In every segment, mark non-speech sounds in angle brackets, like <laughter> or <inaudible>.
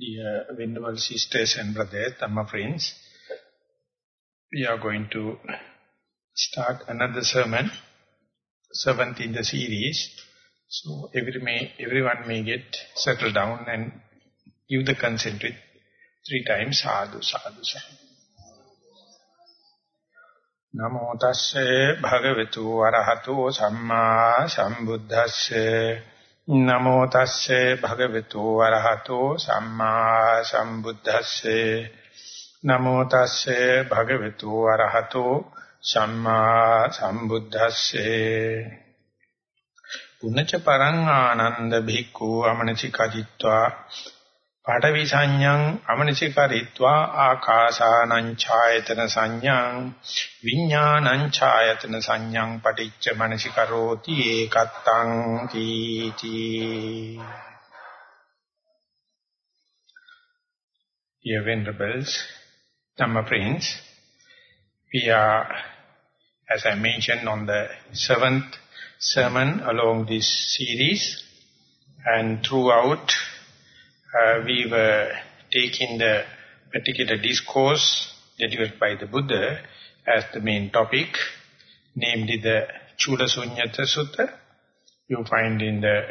Dear Venerable Sisters and Brothers, my friends, we are going to start another sermon, seventh in the series. So every may, everyone may get settled down and give the consent with three times, sadhu, sadhu, sadhu. Namo tasse bhagavatu arahato samma sambuddhasse නමෝ තස්සේ භගවතු වරහතෝ සම්මා සම්බුද්දස්සේ. නමෝ තස්සේ භගවතු වරහතෝ සම්මා සම්බුද්දස්සේ. පුනච්ච පරං ආනන්ද භික්ඛු අමනචි කජිත්වා පඨවි සංඥං අමනසිකරිත්වා ආකාසානං ඡායතන සංඥං විඥානං ඡායතන සංඥං පටිච්ච මනසිකරෝති ඒකත්තං කීති. Dear Venerables, Dhamma Prince, we are, as I mentioned, on the seventh sermon along this series, and throughout uh, we were taking the particular discourse delivered by the Buddha as the main topic, namely the Chula Sunyata Sutta. You find in the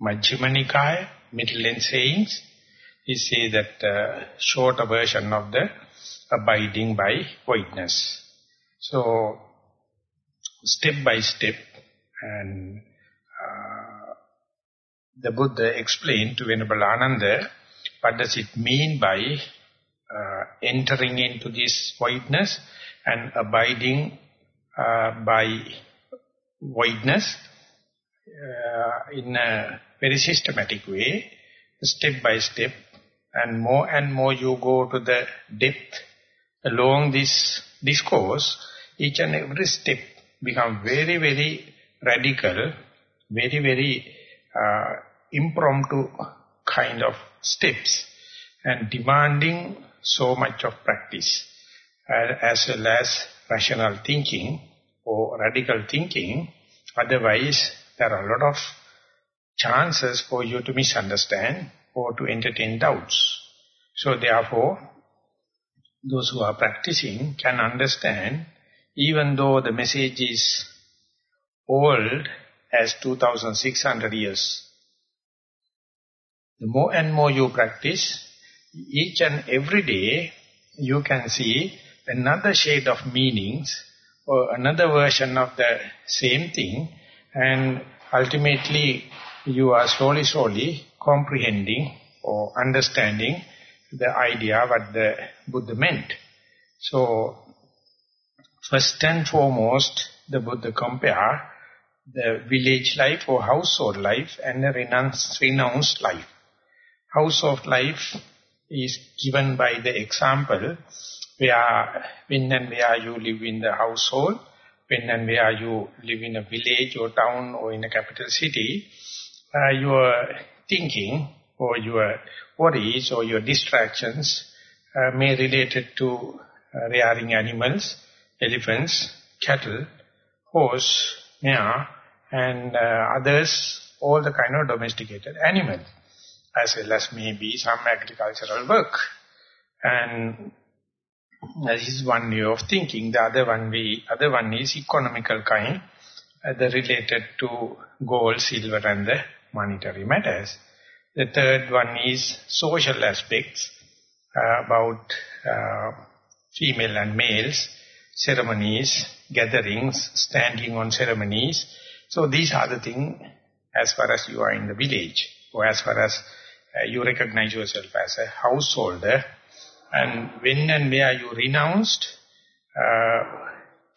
Majjhima Nikaya, middle length sayings, he says that the shorter version of the abiding by voidness. So, step by step, and the Buddha explained to Venerable Ananda, what does it mean by uh, entering into this voidness and abiding uh, by voidness uh, in a very systematic way, step by step, and more and more you go to the depth along this discourse, each and every step become very, very radical, very, very uh, impromptu kind of steps and demanding so much of practice as well as rational thinking or radical thinking. Otherwise, there are a lot of chances for you to misunderstand or to entertain doubts. So therefore, those who are practicing can understand, even though the message is old as 2600 years. The more and more you practice, each and every day you can see another shade of meanings or another version of the same thing and ultimately you are slowly, slowly comprehending or understanding the idea what the Buddha meant. So, first and foremost, the Buddha compare the village life or household life and the renounced, renounced life. Household life is given by the example where when and where you live in the household, when and where you live in a village or town or in a capital city, uh, your thinking or your worries or your distractions uh, may related to uh, rearing animals, elephants, cattle, horse, mare, and uh, others, all the kind of domesticated animals, as well as maybe some agricultural work. And this is one way of thinking. The other one, way, other one is economical kind, uh, the related to gold, silver and the monetary matters. The third one is social aspects uh, about uh, female and males, ceremonies, gatherings, standing on ceremonies, so these are the things as far as you are in the village or as far as uh, you recognize yourself as a householder and when and where you renounced, uh,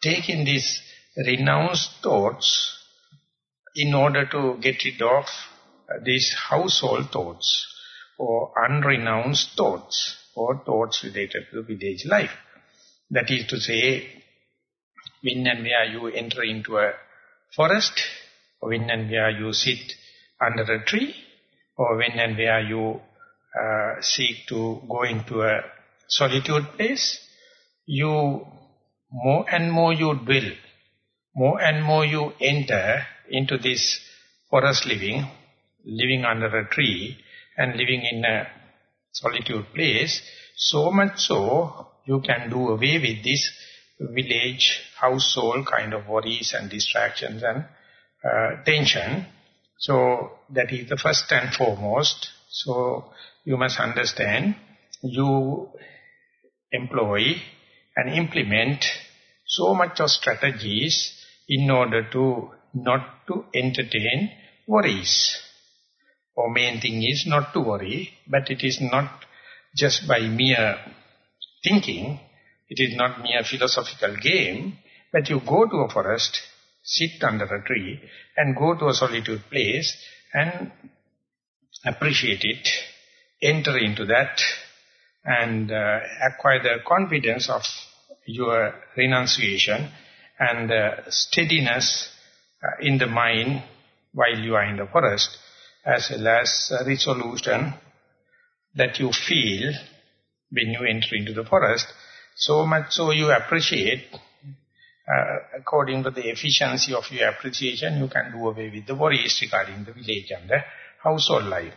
taking these renounced thoughts in order to get rid of uh, these household thoughts or unrenounced thoughts or thoughts related to village life. That is to say, when and where you enter into a forest, when and where you sit under a tree, or when and where you uh, seek to go into a solitude place, you more and more you dwell, more and more you enter into this forest living, living under a tree and living in a solitude place, so much so you can do away with this village, household kind of worries and distractions and uh, tension. So that is the first and foremost. So you must understand, you employ and implement so much of strategies in order to not to entertain worries. Or main thing is not to worry, but it is not just by mere thinking, it is not mere philosophical game, but you go to a forest, sit under a tree, and go to a solitude place and appreciate it, enter into that, and uh, acquire the confidence of your renunciation and uh, steadiness uh, in the mind while you are in the forest, as well as resolution that you feel when you enter into the forest, so much so you appreciate, uh, according to the efficiency of your appreciation, you can do away with the worries regarding the village and the household life.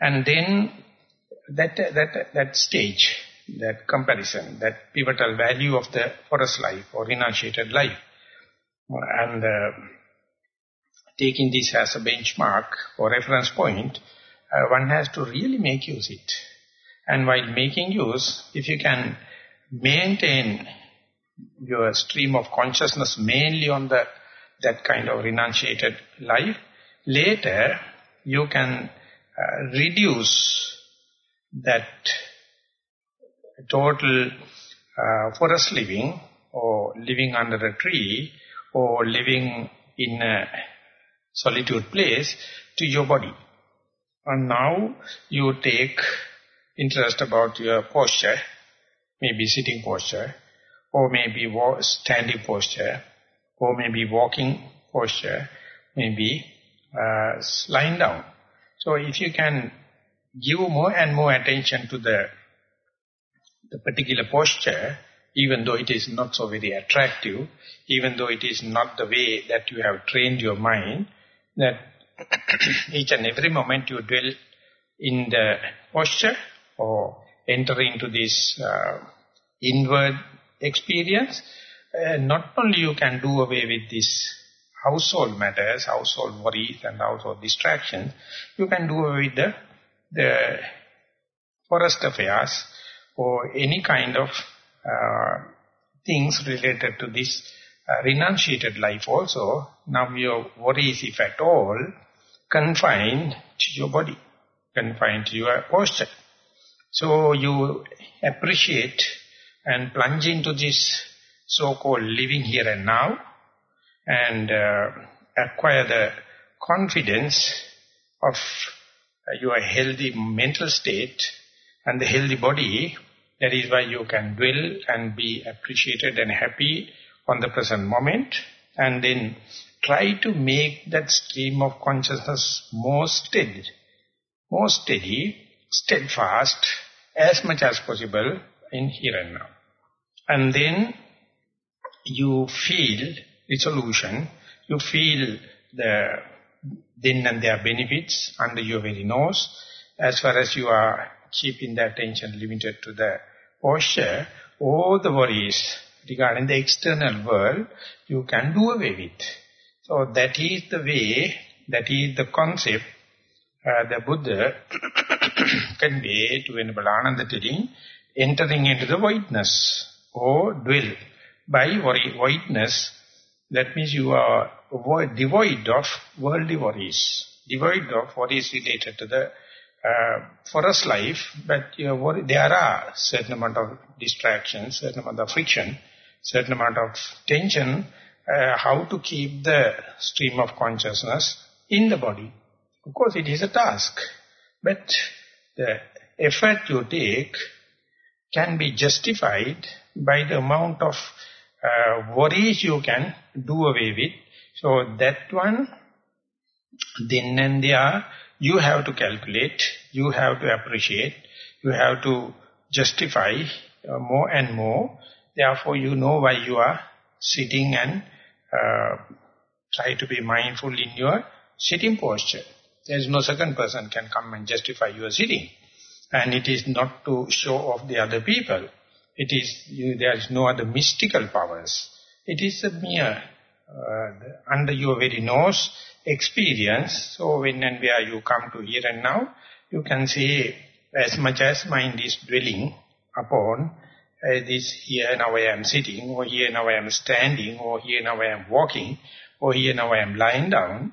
And then that, that, that stage, that comparison, that pivotal value of the forest life or renunciated life, and uh, taking this as a benchmark or reference point, uh, one has to really make use it. And while making use, if you can maintain your stream of consciousness mainly on the that kind of renunciated life, later you can uh, reduce that total uh, forest living or living under a tree or living in a solitude place to your body. And now you take interest about your posture, maybe sitting posture, or maybe standing posture, or maybe walking posture, maybe uh, lying down. So if you can give more and more attention to the, the particular posture, even though it is not so very attractive, even though it is not the way that you have trained your mind, that <coughs> each and every moment you dwell in the posture or enter into this uh, inward experience, uh, not only you can do away with this household matters, household worries and household distractions, you can do away with the, the forest affairs or any kind of uh, things related to this uh, renunciated life also. Now your worries, if at all, confined to your body, confined to your posture. So you appreciate and plunge into this so-called living here and now and uh, acquire the confidence of uh, your healthy mental state and the healthy body. That is why you can dwell and be appreciated and happy on the present moment and then try to make that stream of consciousness more steady, more steady steadfast as much as possible in here and now. And then you feel resolution, you feel the then and there benefits under your very nose, as far as you are keeping the attention limited to the posture, all the worries regarding the external world, you can do away with. So that is the way, that is the concept uh, the Buddha <coughs> conveyed to Venerable Ananda telling, entering into the voidness or dwell. By voidness, that means you are devoid of worldly worries, devoid of worries related to the uh, forest life, but there are certain amount of distractions, certain amount of friction, certain amount of tension, uh, how to keep the stream of consciousness in the body. Of course, it is a task, but the effort you take can be justified by the amount of uh, worries you can do away with. So that one, then and there, you have to calculate, you have to appreciate, you have to justify uh, more and more. Therefore, you know why you are sitting and uh, try to be mindful in your sitting posture. There is no second person can come and justify your sitting. And it is not to show off the other people. It is, you, there is no other mystical powers. It is a mere, uh, under your very nose, experience. So when and where you come to here and now, you can see as much as mind is dwelling upon uh, this here and now I am sitting, or here now I am standing, or here now I am walking, or here now I am lying down.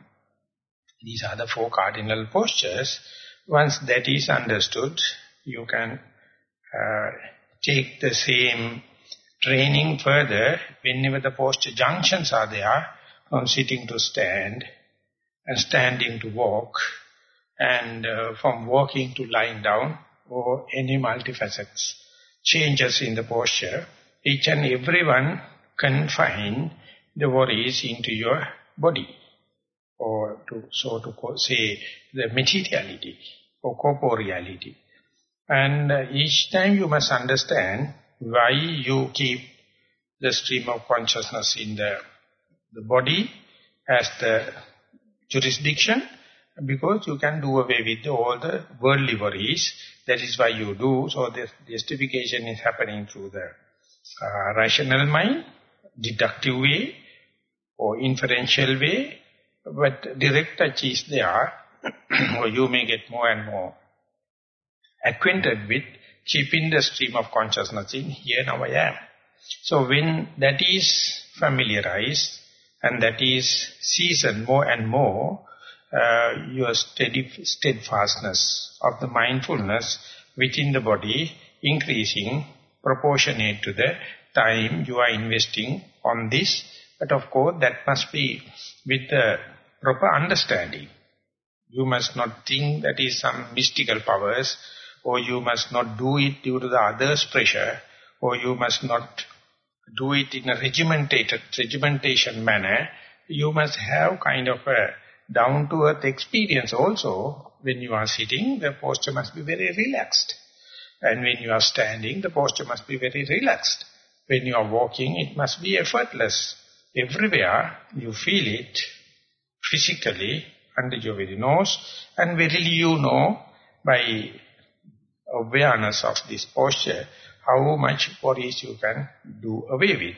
These are the four cardinal postures. Once that is understood, you can uh, take the same training further. Whenever the posture junctions are there, from sitting to stand, and standing to walk, and uh, from walking to lying down, or any multifacets changes in the posture, each and everyone confine the worries into your body, or to so to say the materiality or corporeality. And uh, each time you must understand why you keep the stream of consciousness in the, the body as the jurisdiction, because you can do away with all the worldly worries. That is why you do. So the justification is happening through the uh, rational mind, deductive way, or inferential way. But direct touch is there, <coughs> or you may get more and more acquainted with keeping the stream of consciousness in here now I am. So when that is familiarized and that is seasoned more and more, uh, your steady steadfastness of the mindfulness within the body increasing proportionate to the time you are investing on this. But of course, that must be with the proper understanding. You must not think that is some mystical powers, or you must not do it due to the other's pressure, or you must not do it in a regimentated, regimentation manner. You must have kind of a down-to-earth experience also. When you are sitting, the posture must be very relaxed. And when you are standing, the posture must be very relaxed. When you are walking, it must be effortless. Everywhere you feel it physically under your very nose and verily you know by awareness of this posture how much worries you can do away with.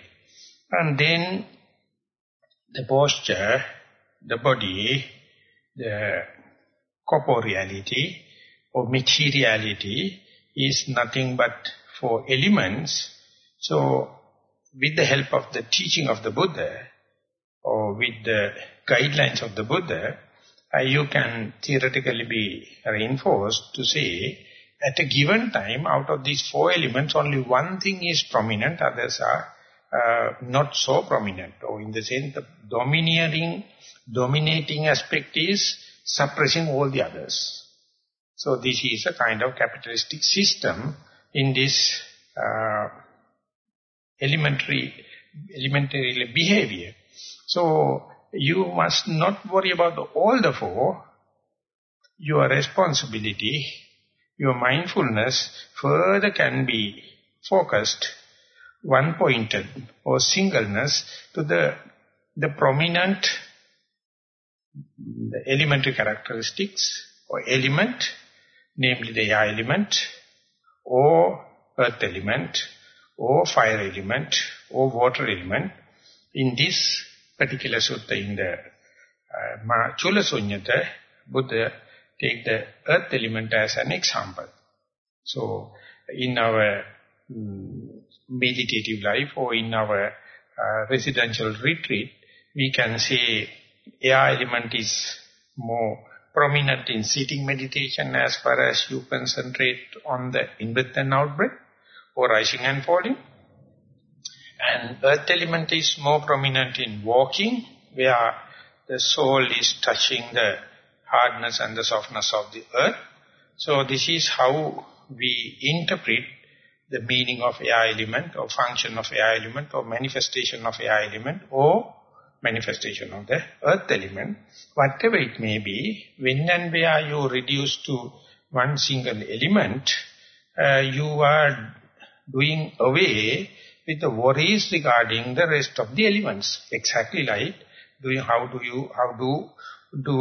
And then the posture the body, the corporeality or materiality is nothing but four elements. So, with the help of the teaching of the Buddha, or with the guidelines of the Buddha, uh, you can theoretically be reinforced to say, at a given time, out of these four elements, only one thing is prominent, others are uh, not so prominent. Or in the sense, the domineering dominating aspect is suppressing all the others. So this is a kind of capitalistic system in this uh, elementary, elementary behavior. So you must not worry about the, all the four. Your responsibility, your mindfulness further can be focused, one-pointed or singleness to the, the prominent the elementary characteristics or element, namely the air element, or earth element, or fire element, or water element. In this particular sutta, in the uh, Chula Sunyata, Buddha take the earth element as an example. So, in our mm, meditative life or in our uh, residential retreat, we can say air element is more prominent in sitting meditation as far as you concentrate on the in-breath and out-breath or rising and falling. And earth element is more prominent in walking where the sole is touching the hardness and the softness of the earth. So this is how we interpret the meaning of air element or function of air element or manifestation of air element or manifestation of the earth element, whatever it may be, when and where you reduce to one single element, uh, you are doing away with the worries regarding the rest of the elements. Exactly like doing how do you how do do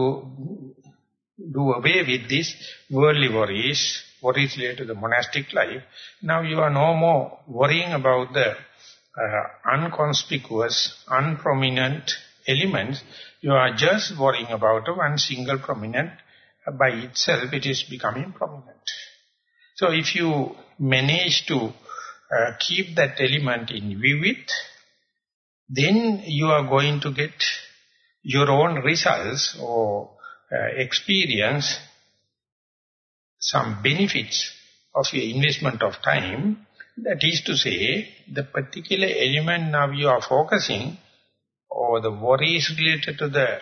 do away with these worldly worries worries related to the monastic life. Now you are no more worrying about the uh, unconspicuous, unprominent elements. You are just worrying about one single prominent. Uh, by itself, it is becoming prominent. So if you manage to uh, keep that element in vivid, then you are going to get your own results or uh, experience some benefits of your investment of time. That is to say, the particular element now you are focusing or the worries related to the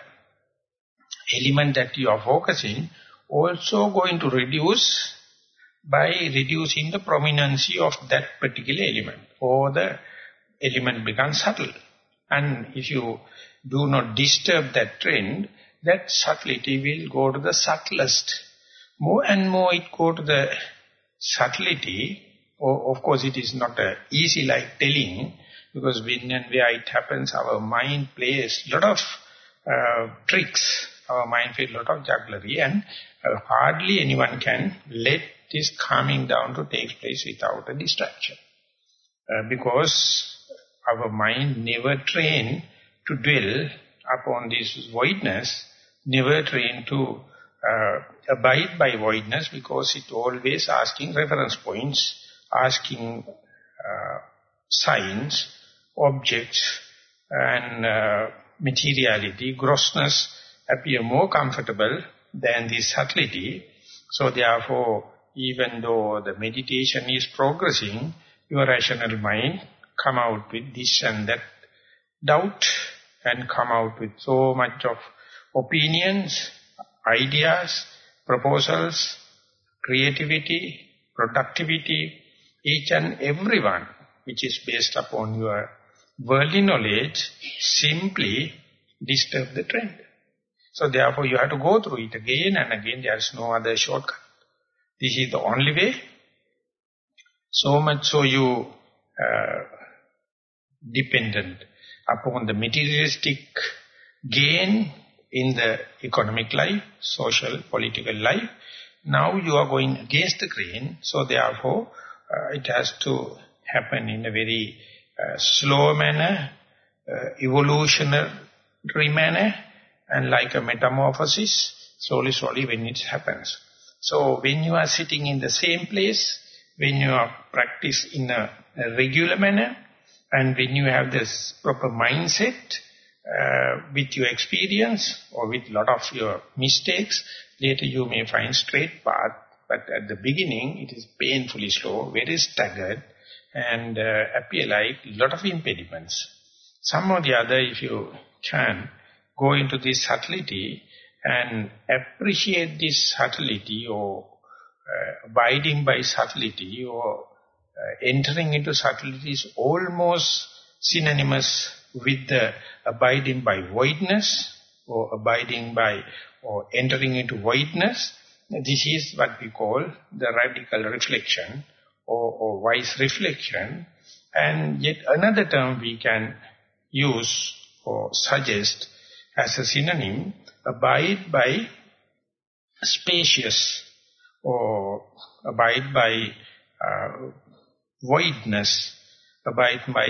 element that you are focusing also going to reduce by reducing the prominence of that particular element or the element becomes subtle. And if you do not disturb that trend, that subtlety will go to the subtlest. More and more it go to the subtlety, of course it is not a easy like telling, because when and where it happens, our mind plays a lot of uh, tricks, our mind plays a lot of jugglery, and uh, hardly anyone can let this calming down to take place without a distraction. Uh, because our mind never trained to dwell upon this voidness, never trained to uh, abide by voidness because it always asking reference points, asking uh, signs, objects, and uh, materiality, grossness appear more comfortable than the subtlety. So therefore, even though the meditation is progressing, your rational mind come out with this and that doubt and come out with so much of opinions, ideas, proposals, creativity, productivity, each and every one which is based upon your worldly knowledge simply disturb the trend. So therefore you have to go through it again and again. There is no other shortcut. This is the only way. So much so you uh, dependent upon the materialistic gain in the economic life, social, political life. Now you are going against the grain, so therefore uh, it has to happen in a very uh, slow manner, uh, evolutionary manner, and like a metamorphosis, slowly, slowly when it happens. So when you are sitting in the same place, when you are practice in a, a regular manner, and when you have this proper mindset uh, with your experience or with lot of your mistakes, later you may find straight path. But at the beginning, it is painfully slow, very staggered, and uh, appear like lot of impediments. Some or the other, if you can, go into this subtlety and appreciate this subtlety or uh, abiding by subtlety or uh, entering into subtlety is almost synonymous with the abiding by voidness or abiding by or entering into voidness. This is what we call the radical reflection or, or wise reflection. And yet another term we can use or suggest as a synonym, abide by spacious or abide by uh, voidness, abide by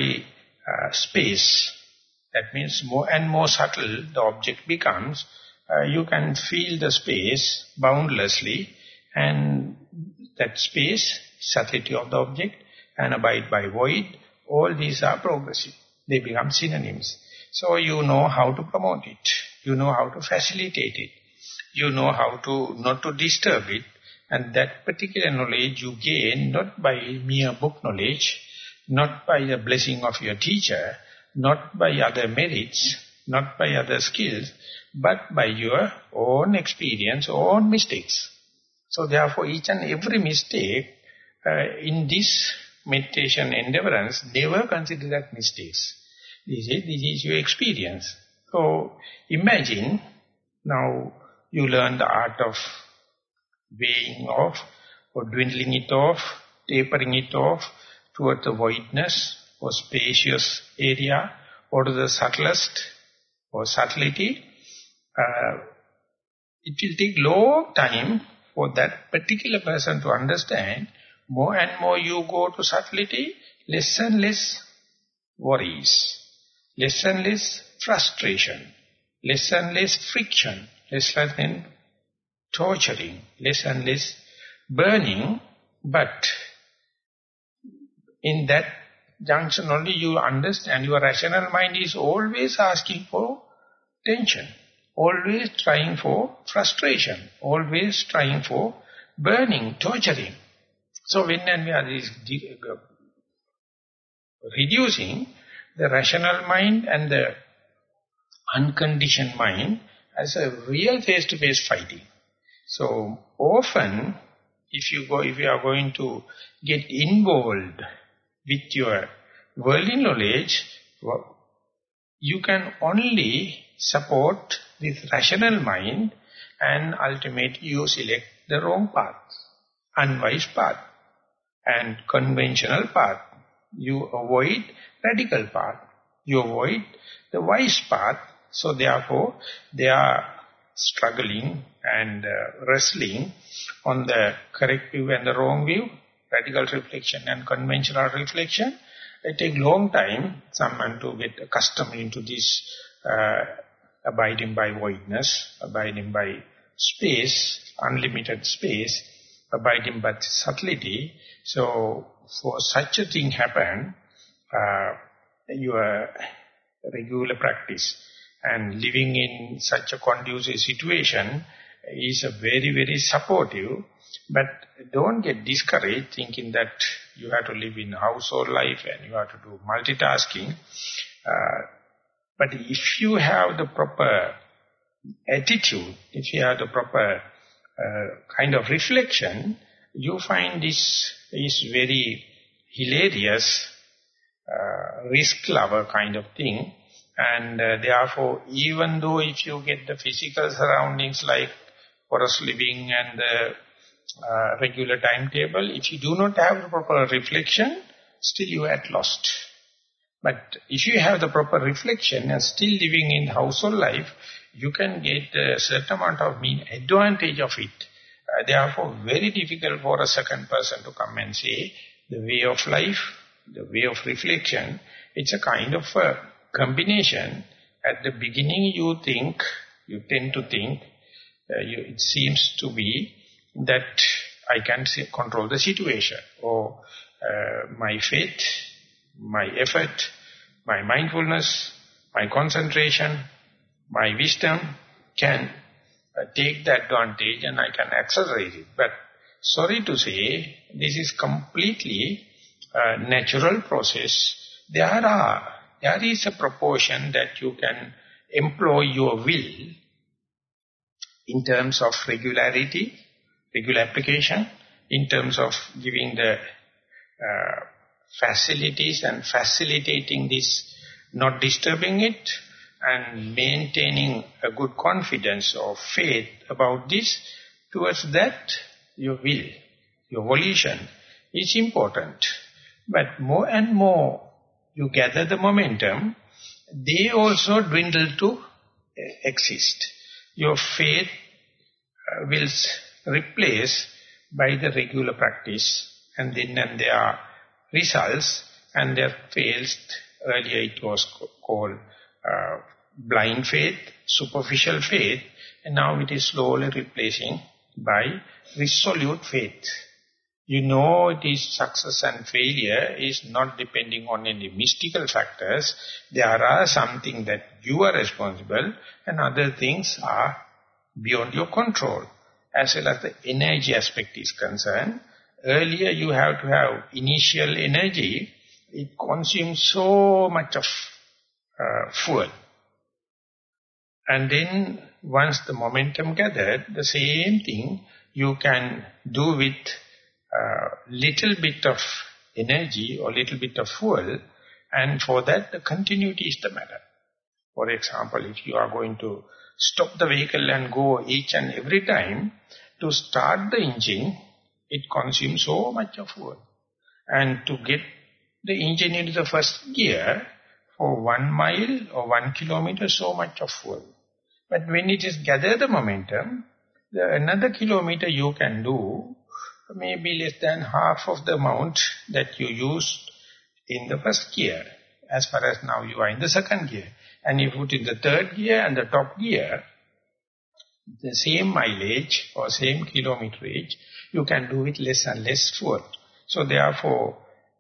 uh, space. That means more and more subtle the object becomes, uh, you can feel the space boundlessly and that space, subtlety of the object and abide by void, all these are progressive. They become synonyms. So you know how to promote it. You know how to facilitate it. You know how to not to disturb it. And that particular knowledge you gain not by mere book knowledge, not by the blessing of your teacher, not by other merits, not by other skills, but by your own experience, own mistakes. So therefore each and every mistake uh, in this meditation endeavorance, never consider that mistakes. This is, this is your experience. So imagine now you learn the art of weighing off or dwindling it off, tapering it off toward the voidness or spacious area or the subtlest or subtlety. Uh, it will take long time for that particular person to understand, more and more you go to subtlety, less and less worries, less and less frustration, less and less friction, less and less torturing, less and less burning, but in that junction only you understand your rational mind is always asking for tension, always trying for frustration, always trying for burning, torturing. So when and we are uh, reducing the rational mind and the unconditioned mind as a real face-to-face -face fighting. So often, if you go, if you are going to get involved with your worldly knowledge, you can only support this rational mind and ultimately you select the wrong path, unwise path and conventional path. You avoid radical path. You avoid the wise path. So therefore, they are struggling and uh, wrestling on the correct view and the wrong view, radical reflection and conventional reflection. It takes long time, someone to get accustomed into this uh, abiding by voidness, abiding by space, unlimited space, abiding by subtlety. So for such a thing happen, uh, your regular practice and living in such a conducive situation is a very, very supportive. But don't get discouraged thinking that you have to live in household life and you have to do multitasking. Uh, but if you have the proper attitude, if you have the proper uh, kind of reflection, you find this is very hilarious, uh, risk lover kind of thing. And uh, therefore, even though if you get the physical surroundings like forest living and the uh, regular timetable, if you do not have the proper reflection, still you are lost. But if you have the proper reflection and still living in household life, you can get a certain amount of mean advantage of it. Uh, therefore, very difficult for a second person to come and say, the way of life, the way of reflection, it's a kind of a combination. At the beginning you think, you tend to think, uh, you, it seems to be that I can control the situation or uh, my faith, my effort, my mindfulness, my concentration, my wisdom can uh, take the advantage and I can accelerate it. But sorry to say, this is completely a natural process. There are, there is a proportion that you can employ your will in terms of regularity, regular application, in terms of giving the uh, facilities and facilitating this, not disturbing it, and maintaining a good confidence or faith about this, towards that, your will, your volition is important. But more and more you gather the momentum, they also dwindle to exist. Your faith uh, will replace by the regular practice and then and there are results and there fails, earlier it was called uh, blind faith, superficial faith, and now it is slowly replacing by resolute faith. You know it is success and failure is not depending on any mystical factors. There are something that you are responsible and other things are beyond your control. As well as the energy aspect is concerned, earlier you have to have initial energy, it consumes so much of uh, fuel. And then once the momentum gathered, the same thing you can do with uh, little bit of energy or little bit of fuel and for that the continuity is the matter. For example, if you are going to stop the vehicle and go each and every time, to start the engine, it consumes so much of fuel. And to get the engine into the first gear, for one mile or one kilometer, so much of fuel. But when it is gather the momentum, the another kilometer you can do maybe less than half of the amount that you used in the first gear. As far as now you are in the second gear. And you put in the third gear and the top gear, the same mileage or same kilometerage, you can do it less and less fuel. So therefore,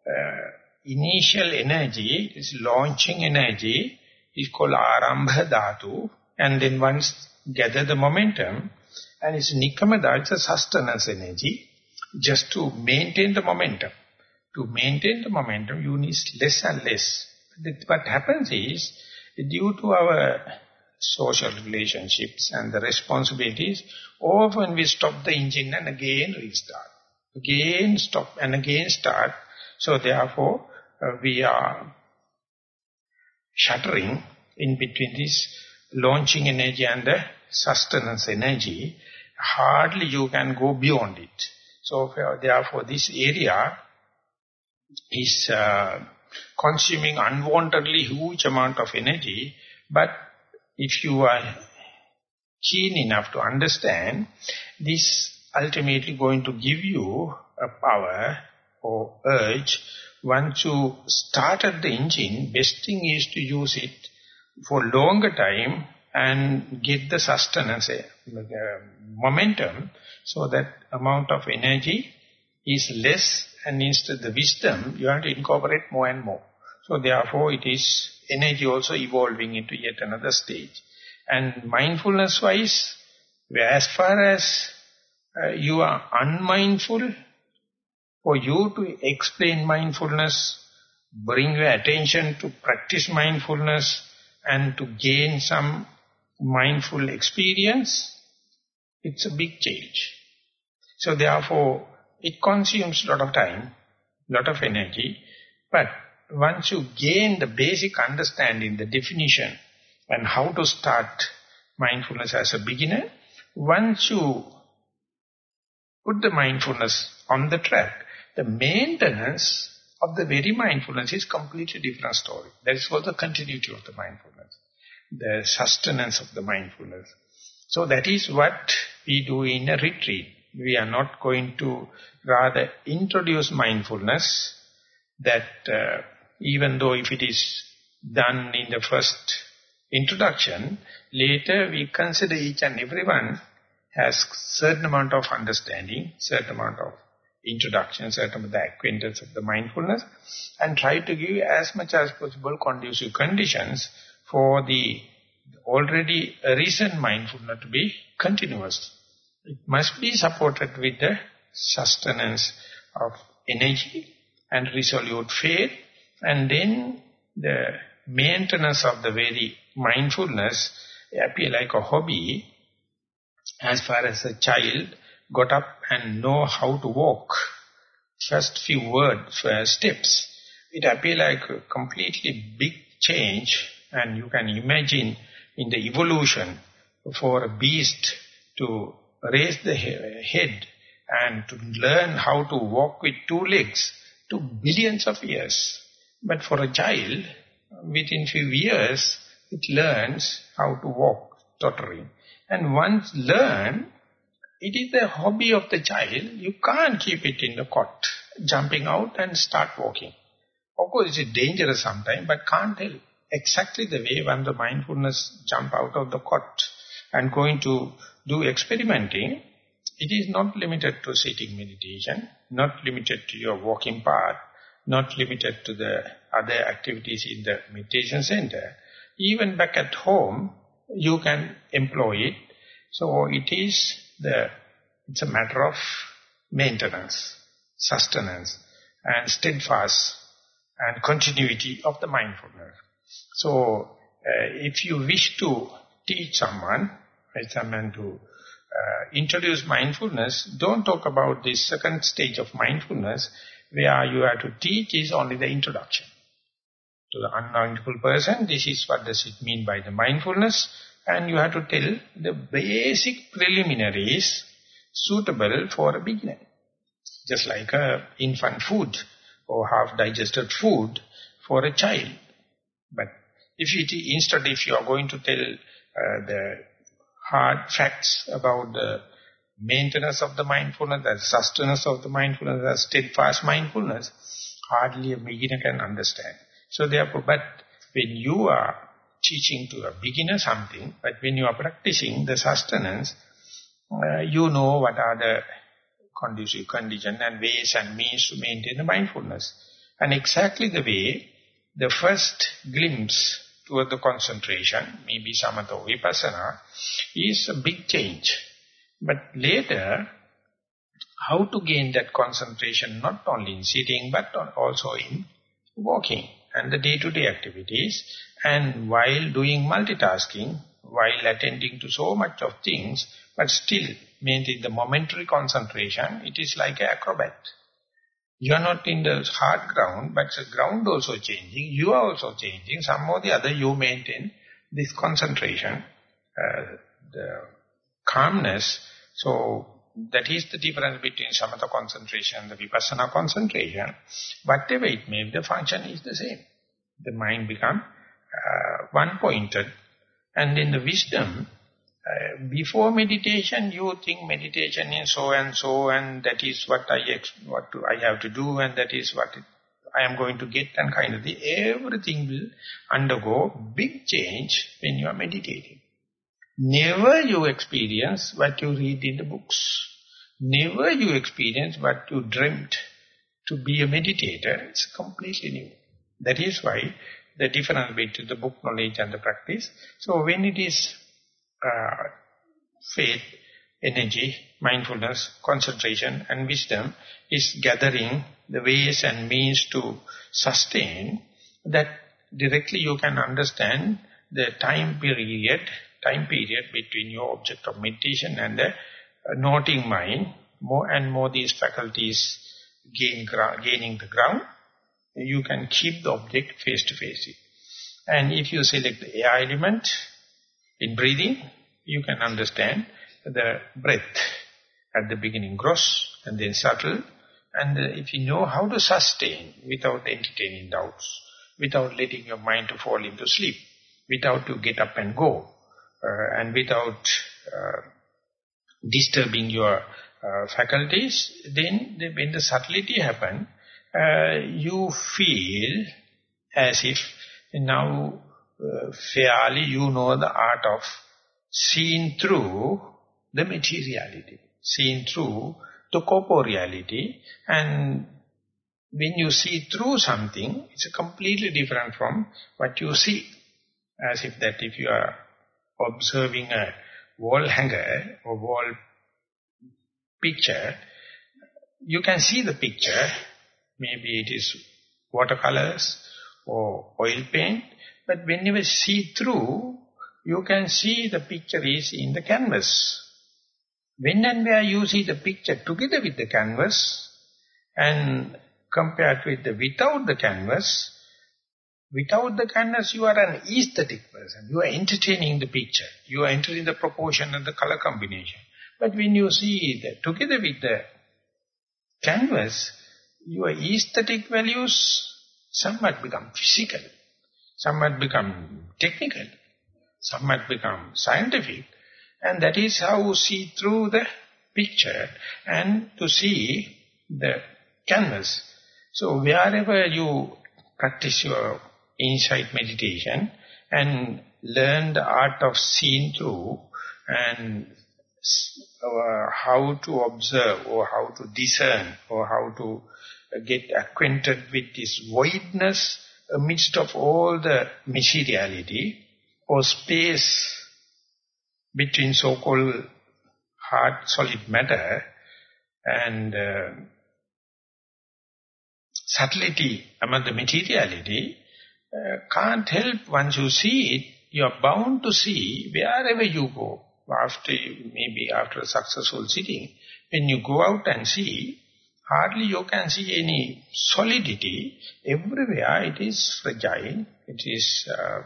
uh, initial energy, is launching energy, is called arambha dhatu. And then once gather the momentum, and it's nikkama dhatu, it's a sustenance energy, just to maintain the momentum. To maintain the momentum, you need less and less. What happens is, due to our social relationships and the responsibilities, often we stop the engine and again restart. Again stop and again start. So therefore, uh, we are shuttering in between this launching energy and the sustenance energy. Hardly you can go beyond it. So therefore this area is uh, consuming unwantedly huge amount of energy, but if you are keen enough to understand, this ultimately going to give you a power or urge. Once you started the engine, best thing is to use it for longer time and get the sustenance, uh, momentum, so that amount of energy is less and instead the wisdom, you have to incorporate more and more. So therefore it is energy also evolving into yet another stage. And mindfulness-wise, as far as uh, you are unmindful, for you to explain mindfulness, bring your attention to practice mindfulness and to gain some mindful experience, it's a big change. So therefore, it consumes a lot of time, lot of energy, but once you gain the basic understanding, the definition, and how to start mindfulness as a beginner, once you put the mindfulness on the track, the maintenance of the very mindfulness is completely different story. That is what the continuity of the mindfulness, the sustenance of the mindfulness. So that is what we do in a retreat. We are not going to rather introduce mindfulness that uh, even though if it is done in the first introduction, later we consider each and everyone has certain amount of understanding, certain amount of introduction, certain amount of the acquaintance of the mindfulness, and try to give as much as possible conducive conditions for the already recent mindfulness to be continuous. It must be supported with the sustenance of energy and resolute faith and then the maintenance of the very mindfulness appear like a hobby as far as a child got up and know how to walk. First few words, first steps. It appear like a completely big change and you can imagine in the evolution for a beast to raise the head and to learn how to walk with two legs to billions of years. But for a child, within few years, it learns how to walk tottering. And once learn, it is the hobby of the child. You can't keep it in the cot, jumping out and start walking. Of course, it's dangerous sometimes, but can't help. Exactly the way when the mindfulness jump out of the cot and going to do experimenting, it is not limited to sitting meditation, not limited to your walking path, not limited to the other activities in the meditation center. Even back at home, you can employ it. So it is the, it's a matter of maintenance, sustenance, and steadfast and continuity of the mindfulness. So uh, if you wish to teach someone, someone to uh, introduce mindfulness, don't talk about the second stage of mindfulness where you have to teach is only the introduction. To the unmindful person, this is what does it mean by the mindfulness and you have to tell the basic preliminaries suitable for a beginner. Just like a infant food or half-digested food for a child. But if you, instead if you are going to tell uh, the hard facts about the maintenance of the mindfulness, the sustenance of the mindfulness, the steadfast mindfulness, hardly a beginner can understand. So therefore, but when you are teaching to a beginner something, but when you are practicing the sustenance, uh, you know what are the conducive conditions and ways and means to maintain the mindfulness. And exactly the way, the first glimpse toward the concentration, maybe samatha or vipassana, is a big change. But later, how to gain that concentration not only in sitting but also in walking and the day-to-day -day activities and while doing multitasking, while attending to so much of things, but still maintain the momentary concentration, it is like an acrobat. You are not in the hard ground, but the ground also changing, you are also changing, some or the other you maintain this concentration, uh, the calmness. So that is the difference between samatha concentration and the vipassana concentration. Whatever it may be, the function is the same. The mind become uh, one-pointed. And in the wisdom, uh, before meditation, you think meditation is so and so, and that is what I what I have to do, and that is what it, I am going to get, and kind of thing. Everything will undergo big change when you are meditating. Never you experience what you read in the books. Never you experience what you dreamt to be a meditator. It's completely new. That is why the difference between the book knowledge and the practice. So when it is uh, faith, energy, mindfulness, concentration and wisdom is gathering the ways and means to sustain, that directly you can understand the time period, time period between your object of meditation and the uh, noting mind, more and more these faculties gain gaining the ground, you can keep the object face to face. And if you select the air element in breathing, you can understand the breath at the beginning gross and then subtle. And if you know how to sustain without entertaining doubts, without letting your mind to fall into sleep, without to get up and go, uh, and without uh, disturbing your uh, faculties, then the, when the subtlety happen, uh, you feel as if now uh, fairly you know the art of seeing through the materiality, seeing through the corporeality. And when you see through something, it's a completely different from what you see. As if that if you are observing a wall hanger or wall picture, you can see the picture, maybe it is watercolors or oil paint, but when you see through, you can see the picture is in the canvas. When and where you see the picture together with the canvas and compared with the without the canvas, without the canvas you are an aesthetic person. You are entertaining the picture. You are entering the proportion and the color combination. But when you see that together with the canvas, your aesthetic values somewhat become physical, somewhat become technical, Some might become scientific. And that is how you see through the picture and to see the canvas. So wherever you practice your insight meditation and learn the art of seeing through and how to observe or how to discern or how to get acquainted with this voidness amidst of all the materiality or space between so-called hard solid matter and uh, subtlety among the materiality uh, can't help once you see it. You are bound to see wherever you go after maybe after a successful sitting, when you go out and see, hardly you can see any solidity. Everywhere it is fragile, it is uh,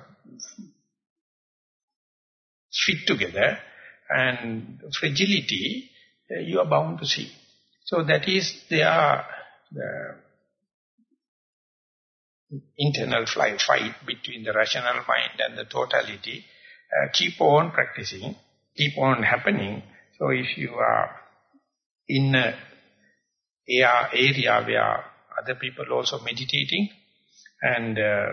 fit together, and fragility uh, you are bound to see. So that is there the internal fight between the rational mind and the totality. Uh, keep on practicing keep on happening. So if you are in a area where other people also meditating and uh,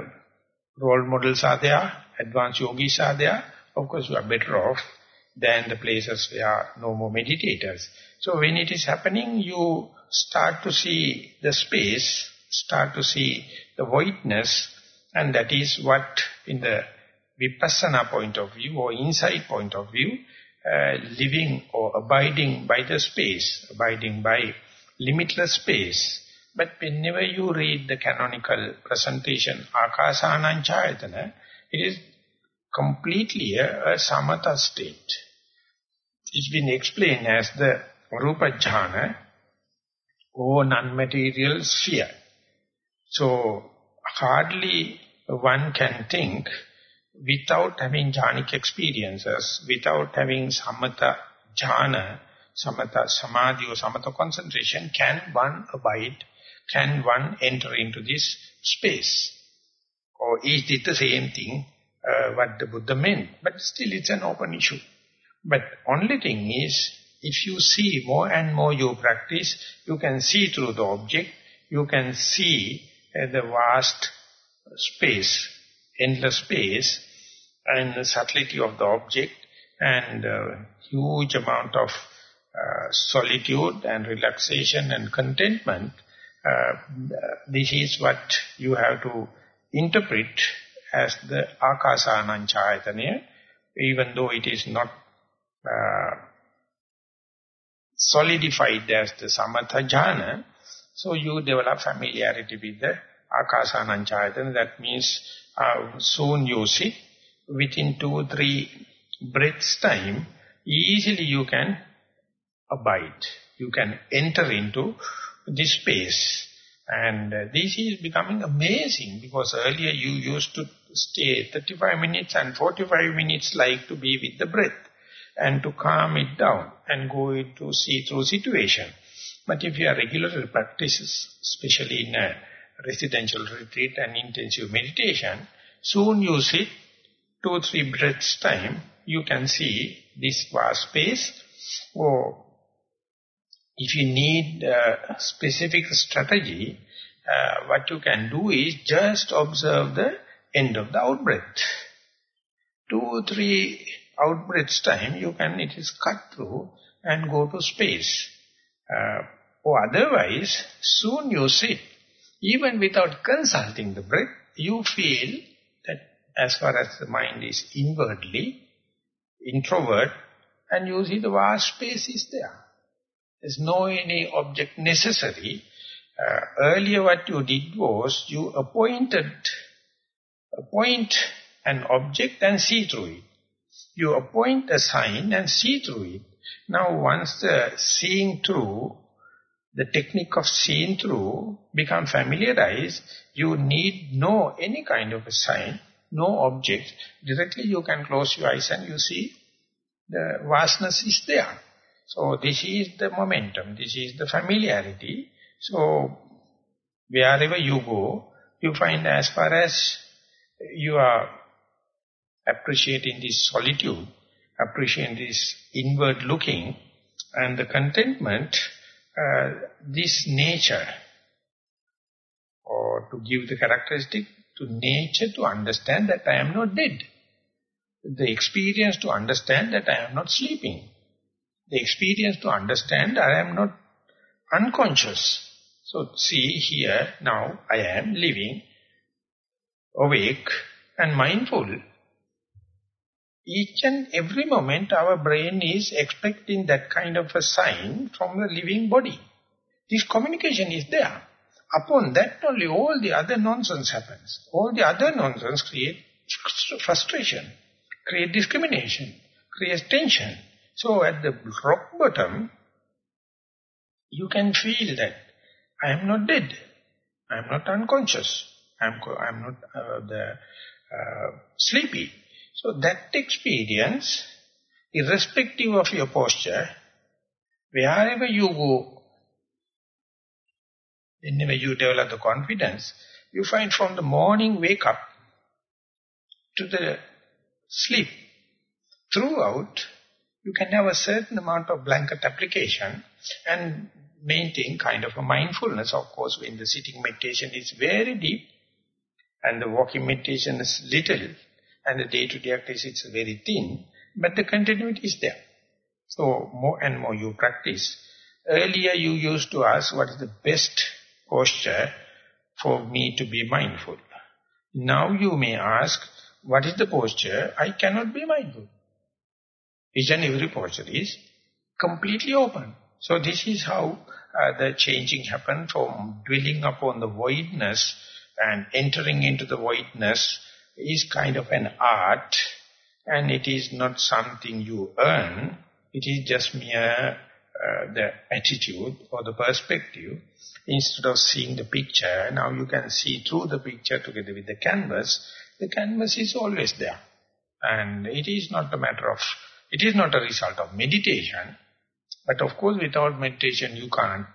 role models are there, advanced yogis are there, of course you are better off than the places where no more meditators. So when it is happening, you start to see the space, start to see the voidness, and that is what in the vipassana point of view or insight point of view, uh, living or abiding by the space, abiding by limitless space. But whenever you read the canonical presentation, Akasananchayatana, it is completely a, a samatha state. It's been explained as the Rupa Jhana or non-material sphere. So hardly one can think without having jhanic experiences, without having samatha jhana, samatha samadhi or samatha concentration, can one abide, can one enter into this space? Or is it the same thing uh, what the Buddha meant? But still it's an open issue. But only thing is, if you see more and more you practice, you can see through the object, you can see uh, the vast space, endless space, and the subtlety of the object, and uh, huge amount of uh, solitude and relaxation and contentment. Uh, this is what you have to interpret as the Akasananchayatana, even though it is not uh, solidified as the Samatha Jhana, so you develop familiarity with the Akasananchayatana. That means uh, soon you see, within two or three breaths time, easily you can abide. You can enter into this space. And uh, this is becoming amazing because earlier you used to stay 35 minutes and 45 minutes like to be with the breath and to calm it down and go into see-through situation. But if you are regularly practices, especially in a residential retreat and intensive meditation, soon you sit two, three breaths time, you can see this vast space. Or if you need a specific strategy, uh, what you can do is just observe the end of the out-breath. Two, three out-breaths time, you can, it is cut through and go to space. Uh, or otherwise, soon you sit, even without consulting the breath, you feel that as far as the mind is inwardly, introvert, and you see the vast space is there. There's no any object necessary. Uh, earlier what you did was you appointed, appoint an object and see through it. You appoint a sign and see through it. Now once the seeing through, the technique of seeing through become familiarized, you need no any kind of a sign, no object. Directly you can close your eyes and you see the vastness is there. So this is the momentum, this is the familiarity. So wherever you go, you find as far as you are appreciating this solitude, appreciating this inward looking and the contentment, uh, this nature, or to give the characteristic to nature to understand that I am not dead. The experience to understand that I am not sleeping. The experience to understand I am not unconscious. So see here, now I am living, awake and mindful each and every moment our brain is expecting that kind of a sign from the living body. This communication is there. Upon that only all the other nonsense happens. All the other nonsense create frustration, create discrimination, create tension. So at the rock bottom, you can feel that I am not dead. I am not unconscious. I am, I am not uh, the, uh, sleepy. So that experience, irrespective of your posture, wherever you go, whenever you develop the confidence, you find from the morning wake up to the sleep, throughout, You can have a certain amount of blanket application and maintain kind of a mindfulness. Of course, in the sitting meditation is very deep and the walking meditation is little and the day-to-day -day activity is very thin, but the continuity is there. So more and more you practice. Earlier you used to ask what is the best posture for me to be mindful. Now you may ask, what is the posture? I cannot be mindful. Each and every posture is completely open. So this is how uh, the changing happened from dwelling upon the voidness and entering into the voidness is kind of an art and it is not something you earn. It is just mere uh, the attitude or the perspective. Instead of seeing the picture, now you can see through the picture together with the canvas. The canvas is always there. And it is not a matter of, it is not a result of meditation. But of course, without meditation, you can't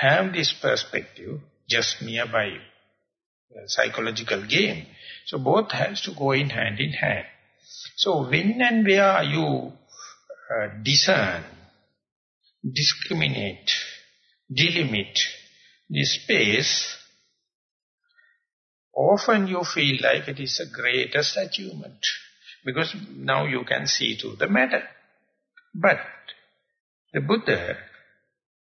have this perspective just mere by psychological game. So both has to go in hand in hand. So when and where you uh, discern, discriminate, delimit this space, often you feel like it is the greatest achievement. Because now you can see to the matter. But the Buddha,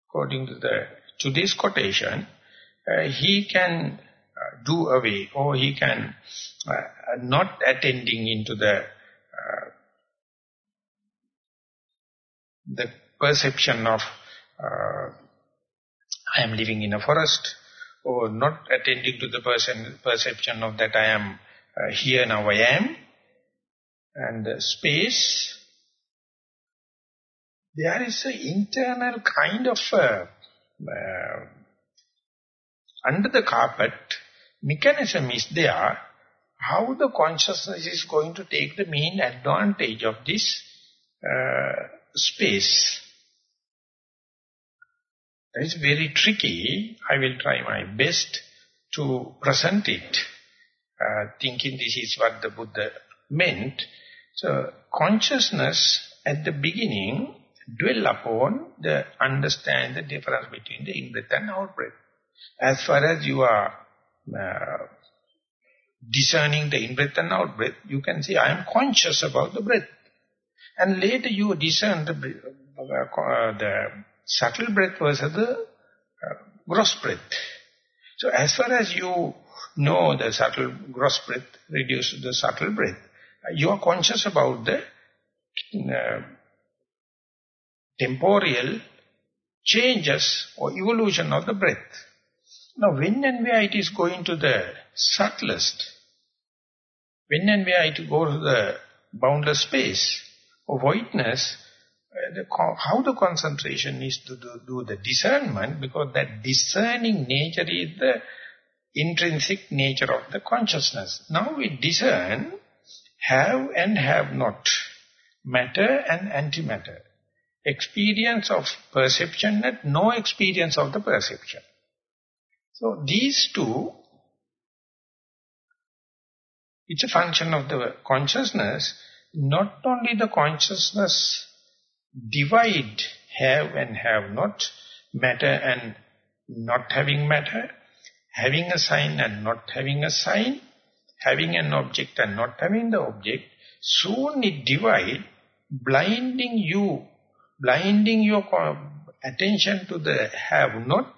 according to the today's quotation, uh, he can uh, do away or he can uh, not attending into the uh, the perception of uh, I am living in a forest or not attending to the person perception of that I am uh, here now I am and the space there is an internal kind of uh, uh, under the carpet mechanism is there, how the consciousness is going to take the main advantage of this uh, space. That is very tricky. I will try my best to present it, uh, thinking this is what the Buddha meant. So, consciousness at the beginning dwell upon the understand the difference between the in-breath and out-breath. As far as you are uh, discerning the in-breath and out-breath, you can say, I am conscious about the breath. And later you discern the, uh, the subtle breath versus the uh, gross breath. So as far as you know the subtle gross breath, reduce the subtle breath, you are conscious about the uh, temporal changes or evolution of the breath. Now, when and where it is going to the subtlest, when and where it goes to the boundless space of voidness, uh, the, how the concentration is to do, do the discernment, because that discerning nature is the intrinsic nature of the consciousness. Now we discern have and have not, matter and antimatter, experience of perception and no experience of the perception. So these two, it's a function of the consciousness, not only the consciousness divide have and have not, matter and not having matter, having a sign and not having a sign, having an object and not having the object, soon it divide, blinding you, blinding your attention to the have not,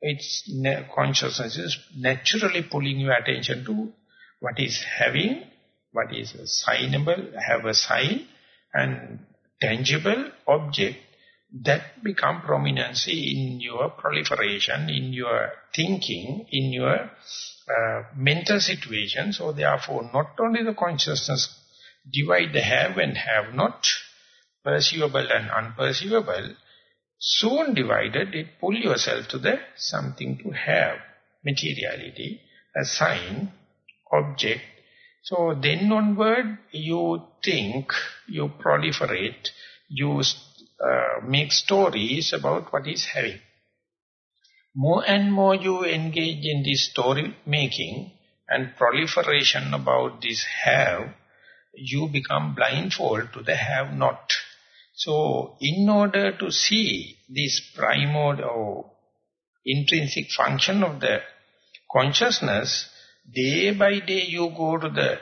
its consciousness is naturally pulling your attention to what is having, what is signable, have a sign, and tangible object that become prominence in your proliferation, in your thinking, in your uh, mental situation. So therefore, not only the consciousness divide the have and have not, perceivable and unperceivable, soon divided, it pull yourself to the something to have, materiality, a sign, object. So then onward, you think, you proliferate, you uh, make stories about what is having. More and more you engage in this story making and proliferation about this have, you become blindfold to the have not. So, in order to see this primordial or intrinsic function of the consciousness, day by day you go to the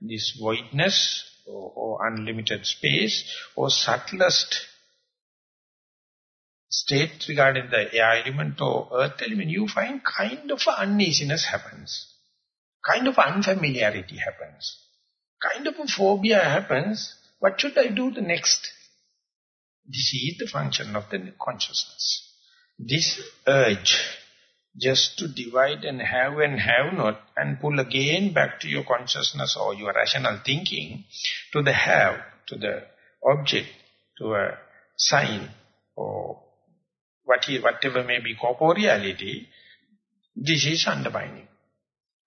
this voidness or, or unlimited space or subtlest state regarding the air element or earth element, you find kind of uneasiness happens. Kind of unfamiliarity happens. Kind of a phobia happens. What should I do the next? This is the function of the consciousness. This urge just to divide and have and have not and pull again back to your consciousness or your rational thinking to the have, to the object, to a sign or what is, whatever may be corporeality, this is undermining.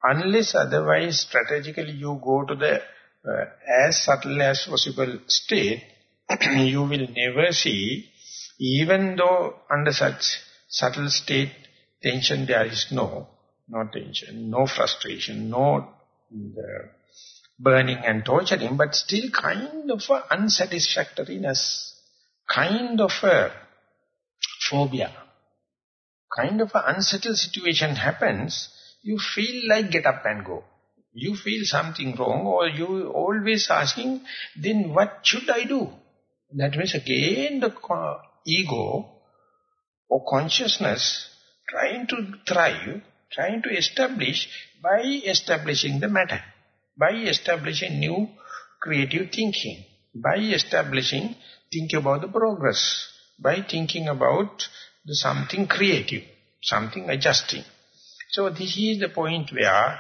Unless otherwise strategically you go to the uh, as subtle as possible state, <clears throat> you will never see, even though under such subtle state, tension there is no, no tension, no frustration, no the burning and torturing, but still kind of unsatisfactoriness, kind of a phobia, kind of an unsettled situation happens, you feel like get up and go. You feel something wrong or you always asking, then what should I do? That means again the ego or consciousness trying to thrive, trying to establish by establishing the matter, by establishing new creative thinking, by establishing, think about the progress, by thinking about the something creative, something adjusting. So this is the point where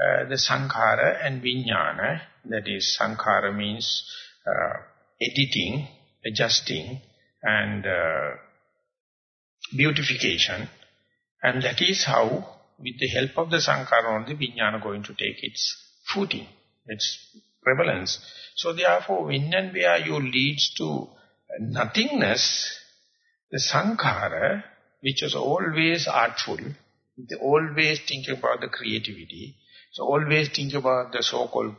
uh, the sankhara and vijnana, that is sankhara means uh, editing, adjusting and uh, beautification. And that is how, with the help of the sankhara only, vijnana going to take its footing, its prevalence. So therefore, when and where you leads to nothingness, the sankhara, which is always artful, always think about the creativity, so always think about the so-called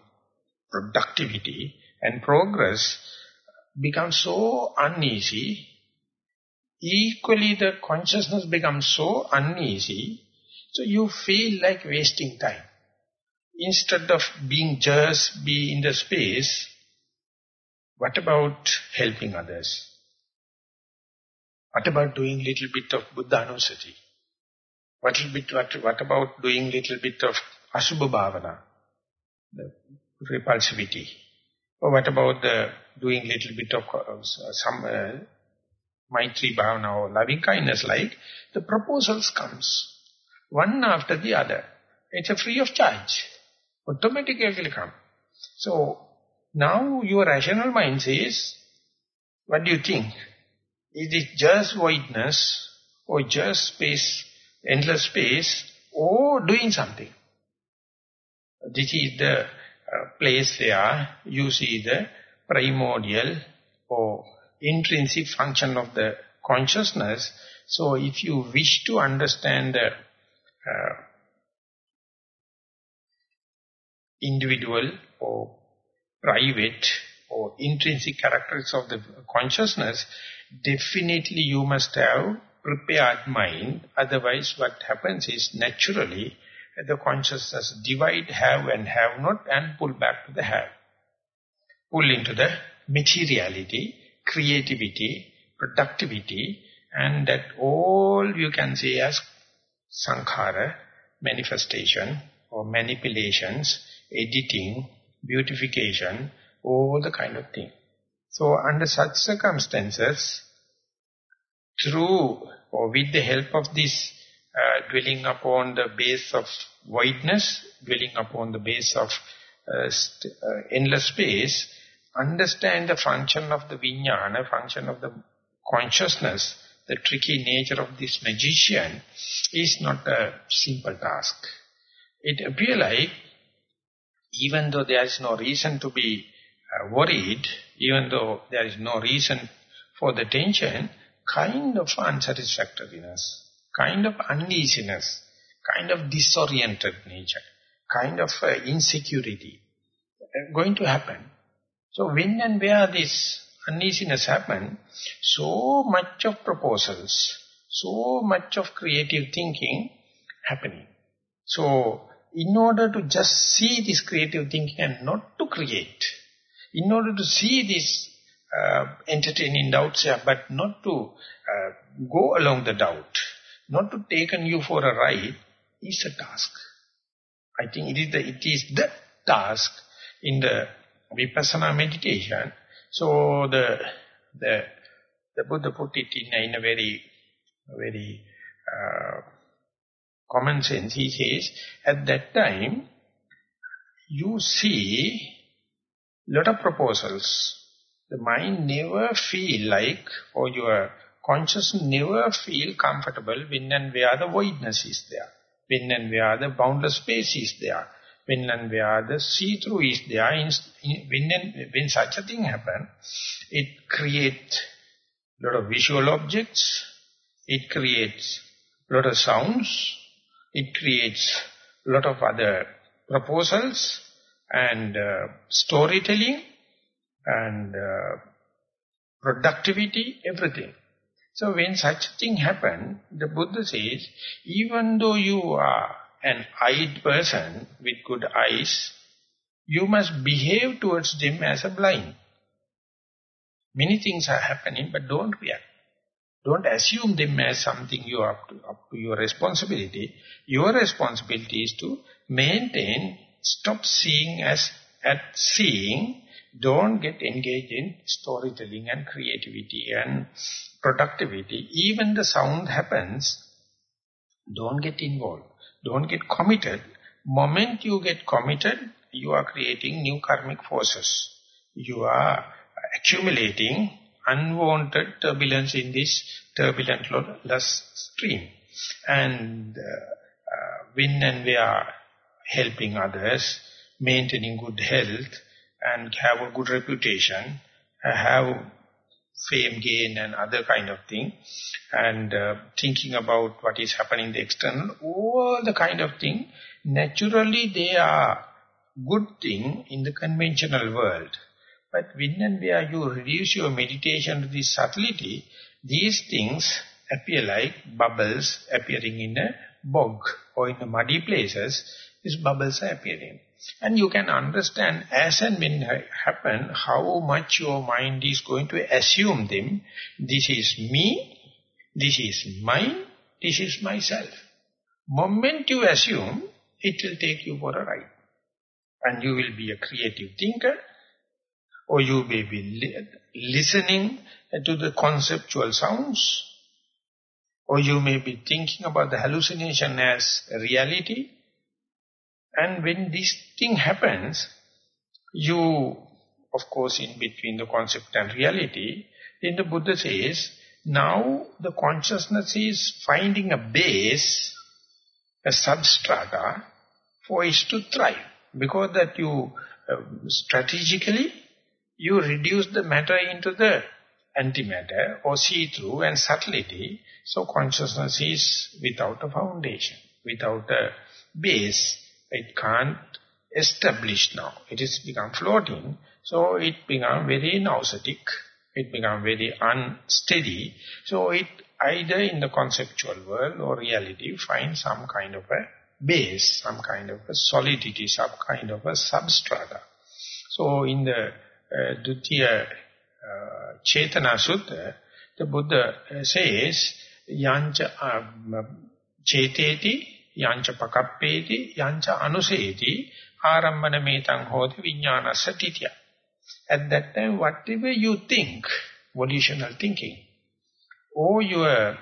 productivity and progress, becomes so uneasy, equally the consciousness becomes so uneasy, so you feel like wasting time. Instead of being just be in the space, what about helping others? What about doing little bit of Buddha Anusati? What, bit, what, what about doing little bit of Asubha Bhavana? The repulsivity. Or what about the doing little bit of uh, some uh, Maitri Bhavana or loving kindness like, the proposals comes, one after the other. It's a free of charge. Automatically come. So, now your rational mind says, what do you think? Is it just voidness or just space, endless space or doing something? This is the uh, place where you see the primordial or intrinsic function of the consciousness. So if you wish to understand the uh, individual or private or intrinsic characteristics of the consciousness, definitely you must have prepared mind. Otherwise what happens is naturally the consciousness divide have and have not and pull back to the have. Pull into the materiality, creativity, productivity and that all you can say as sankhara, manifestation or manipulations, editing, beautification, all the kind of thing. So under such circumstances, through or with the help of this uh, dwelling upon the base of voidness, dwelling upon the base of uh, uh, endless space, understand the function of the vijnana, function of the consciousness, the tricky nature of this magician is not a simple task. It appears like, even though there is no reason to be uh, worried, even though there is no reason for the tension, kind of unsatisfactoriness, kind of uneasiness, kind of disoriented nature, kind of uh, insecurity uh, going to happen. So when and where this uneasiness happen, so much of proposals, so much of creative thinking happening. So, in order to just see this creative thinking and not to create, in order to see this uh, entertaining doubts here, but not to uh, go along the doubt, not to take you for a ride, is a task. I think it is the, it is the task in the vipassana meditation. So the the the Buddha put it in a, in a very very uh, common sense. He says at that time you see lot of proposals. The mind never feel like or your consciousness never feel comfortable when and where the voidness is there when and where the boundless space is there, when and where the see-through is there, in, in, when, and, when such a thing happen, it creates lot of visual objects, it creates lot of sounds, it creates a lot of other proposals and uh, storytelling and uh, productivity, everything. So when such a thing happen, the Buddha says, even though you are an eyed person with good eyes, you must behave towards them as a blind. Many things are happening, but don't react. Don't assume them as something you are up to, up to your responsibility. Your responsibility is to maintain, stop seeing as at seeing, don't get engaged in storytelling and creativity and productivity, even the sound happens, don't get involved. Don't get committed. Moment you get committed, you are creating new karmic forces. You are accumulating unwanted turbulence in this turbulent lust stream. And uh, uh, when and we are helping others, maintaining good health, and have a good reputation, have fame gain and other kind of thing, and uh, thinking about what is happening in the external, all the kind of thing, naturally they are good thing in the conventional world. But when and where you reduce your meditation to this subtlety, these things appear like bubbles appearing in a bog or in the muddy places, these bubbles are appearing. And you can understand as and when happen how much your mind is going to assume them. This is me, this is mine, this is myself. Moment you assume, it will take you for a ride. And you will be a creative thinker, or you may be li listening to the conceptual sounds, or you may be thinking about the hallucination as reality, and when this thing happens, you, of course, in between the concept and reality, then the Buddha says, now the consciousness is finding a base, a substrata, for it to thrive. Because that you, uh, strategically, you reduce the matter into the antimatter or see-through and subtlety. So consciousness is without a foundation, without a base. It can't establish now. It is become floating. So it become very nauseatic. It become very unsteady. So it either in the conceptual world or reality find some kind of a base, some kind of a solidity, some kind of a substrata. So in the uh, Dutiya uh, Chetana Sutta, the Buddha uh, says, Yancha uh, Cheteti යංච පකප්පේති යංච අනුසේති ආරම්භන මේතං හෝති විඥානස්ස තිතිය. At that time whatever you think volitional thinking or your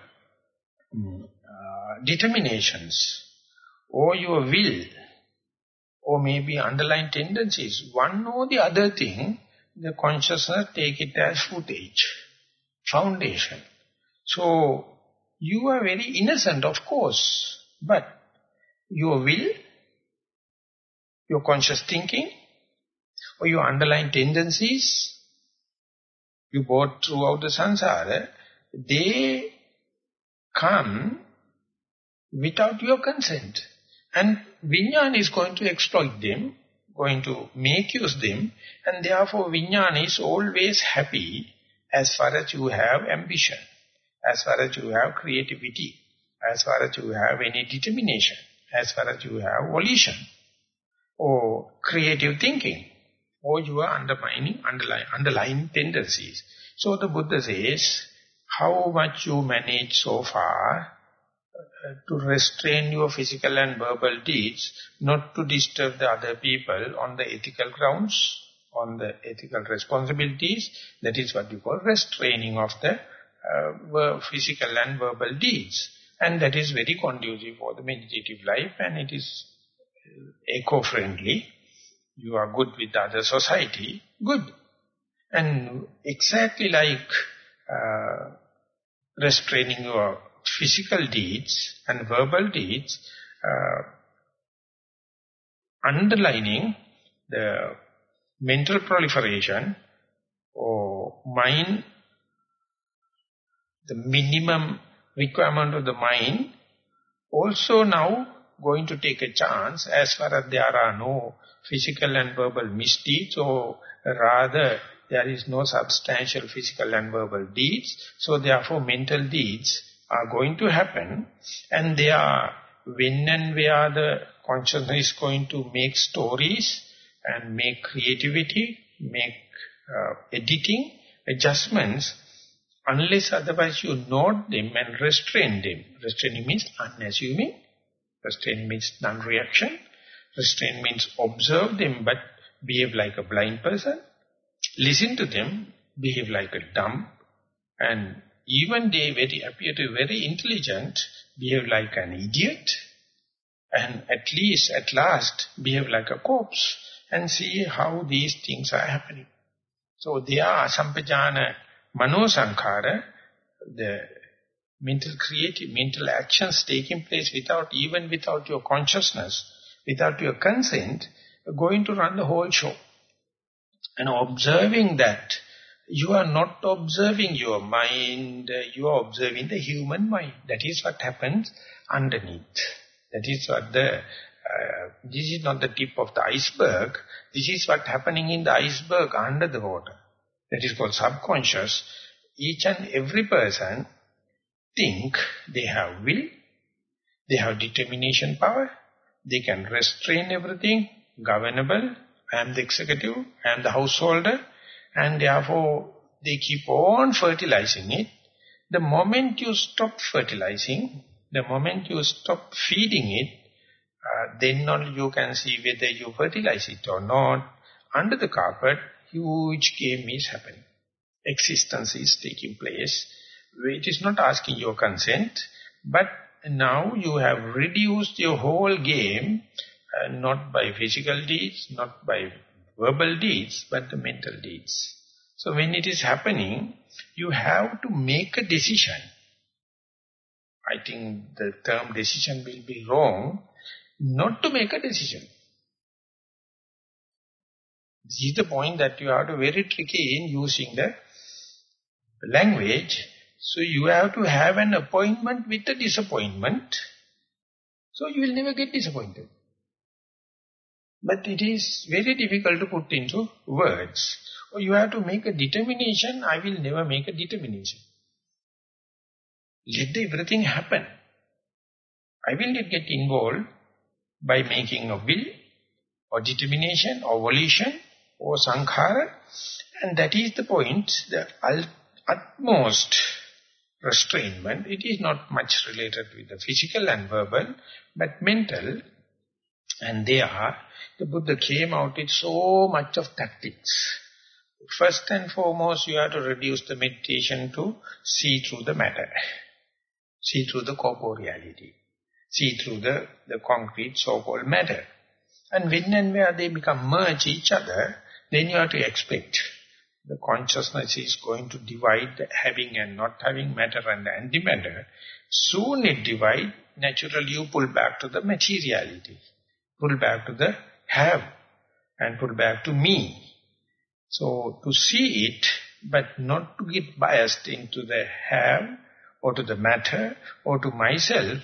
uh, determinations or your will or maybe underlying tendencies one or the other thing the consciousness take it as footage foundation so you are very innocent of course but your will, your conscious thinking, or your underlying tendencies you brought throughout the samsara, they come without your consent. And Vijnana is going to exploit them, going to make use them, and therefore Vijnana is always happy as far as you have ambition, as far as you have creativity, as far as you have any determination, as far as you have volition, or creative thinking, or you are undermining underlying, underlying tendencies. So the Buddha says, how much you manage so far to restrain your physical and verbal deeds, not to disturb the other people on the ethical grounds, on the ethical responsibilities, that is what you call restraining of the uh, physical and verbal deeds. And that is very conducive for the meditative life and it is uh, eco-friendly. You are good with the other society, good. And exactly like uh, restraining your physical deeds and verbal deeds, uh, underlining the mental proliferation or mind, the minimum requirement of the mind, also now going to take a chance as far as there are no physical and verbal misdeeds or rather there is no substantial physical and verbal deeds. So therefore mental deeds are going to happen and they are when and where the consciousness is going to make stories and make creativity, make uh, editing, adjustments, unless otherwise you note them and restrain them. Restraining means unassuming, restrain means non-reaction, restrain means observe them but behave like a blind person, listen to them, behave like a dumb, and even they very appear to be very intelligent, behave like an idiot, and at least, at last, behave like a corpse, and see how these things are happening. So they are sampajana mano sankhara, the mental creative, mental actions taking place without, even without your consciousness, without your consent, going to run the whole show. And observing that, you are not observing your mind, you are observing the human mind. That is what happens underneath. That is what the, uh, this is not the tip of the iceberg. This is what happening in the iceberg under the water. That is called subconscious. Each and every person think they have will, they have determination power, they can restrain everything, governable, I am the executive, I am the householder, and therefore they keep on fertilizing it. The moment you stop fertilizing, the moment you stop feeding it, uh, then only you can see whether you fertilize it or not. Under the carpet, huge game is happening. Existence is taking place. It is not asking your consent, but now you have reduced your whole game uh, not by physical deeds, not by verbal deeds, but the mental deeds. So when it is happening, you have to make a decision. I think the term decision will be wrong, not to make a decision. This is the point that you have to very tricky in using the language. So you have to have an appointment with a disappointment. So you will never get disappointed. But it is very difficult to put into words. Or you have to make a determination, I will never make a determination. Let everything happen. I will not get involved by making a will or determination or volition or sankhara. And that is the point, the utmost restrainment. It is not much related with the physical and verbal, but mental. And they are the Buddha came out with so much of tactics. First and foremost, you have to reduce the meditation to see through the matter. See through the corporeality. See through the, the concrete so-called matter. And when and where they become merge each other, then you have to expect the consciousness is going to divide the having and not having matter and antimatter. Soon it divide, naturally you pull back to the materiality. Pull back to the have and put back to me. So to see it, but not to get biased into the have or to the matter or to myself,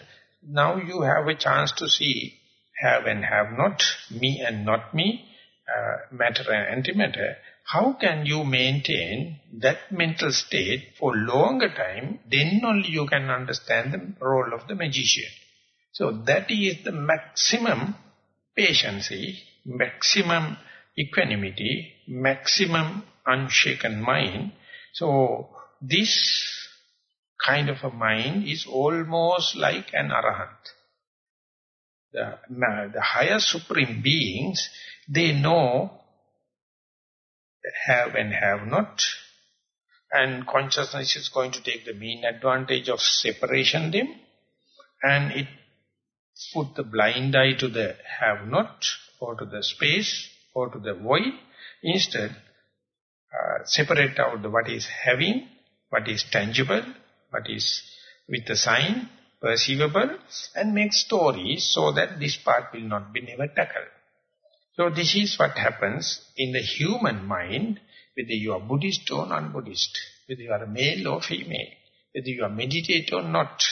now you have a chance to see have and have not, me and not me, uh, matter and antimatter, how can you maintain that mental state for longer time, then only you can understand the role of the magician. So that is the maximum patience, maximum equanimity, maximum unshaken mind. So this kind of a mind is almost like an arahant. The, the higher supreme beings, they know have and have not. And consciousness is going to take the mean advantage of separation them. And it put the blind eye to the have not or to the space or to the void. Instead, uh, separate out what is having, what is tangible, what is with the sign, perceivable, and make stories so that this part will not be never tackled. So this is what happens in the human mind, whether you are Buddhist or non-Buddhist, whether you are male or female, whether you are meditator or not.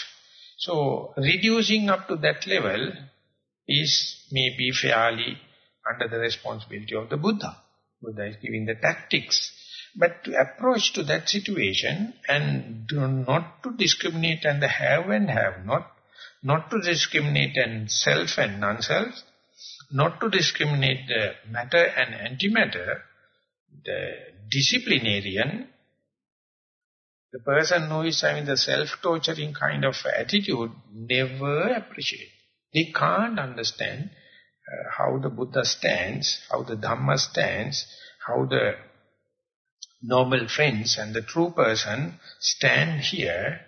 So reducing up to that level is maybe fairly under the responsibility of the Buddha. Buddha is giving the tactics. But to approach to that situation and do not to discriminate and the have and have not, not to discriminate and self and non-self, not to discriminate the matter and antimatter, the disciplinarian, the person who is having the self-torturing kind of attitude never appreciate. They can't understand uh, how the Buddha stands, how the Dhamma stands, how the normal friends and the true person stand here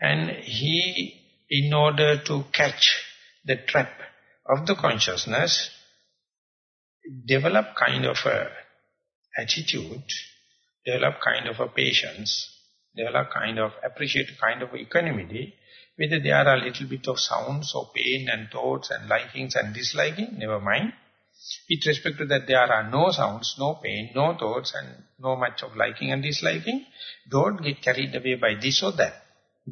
and he, in order to catch the trap of the consciousness, develop kind of a attitude, develop kind of a patience, develop kind of appreciate kind of equanimity, whether there are a little bit of sounds or pain and thoughts and likings and disliking, never mind. With respect to that, there are no sounds, no pain, no thoughts and no much of liking and disliking. Don't get carried away by this or that.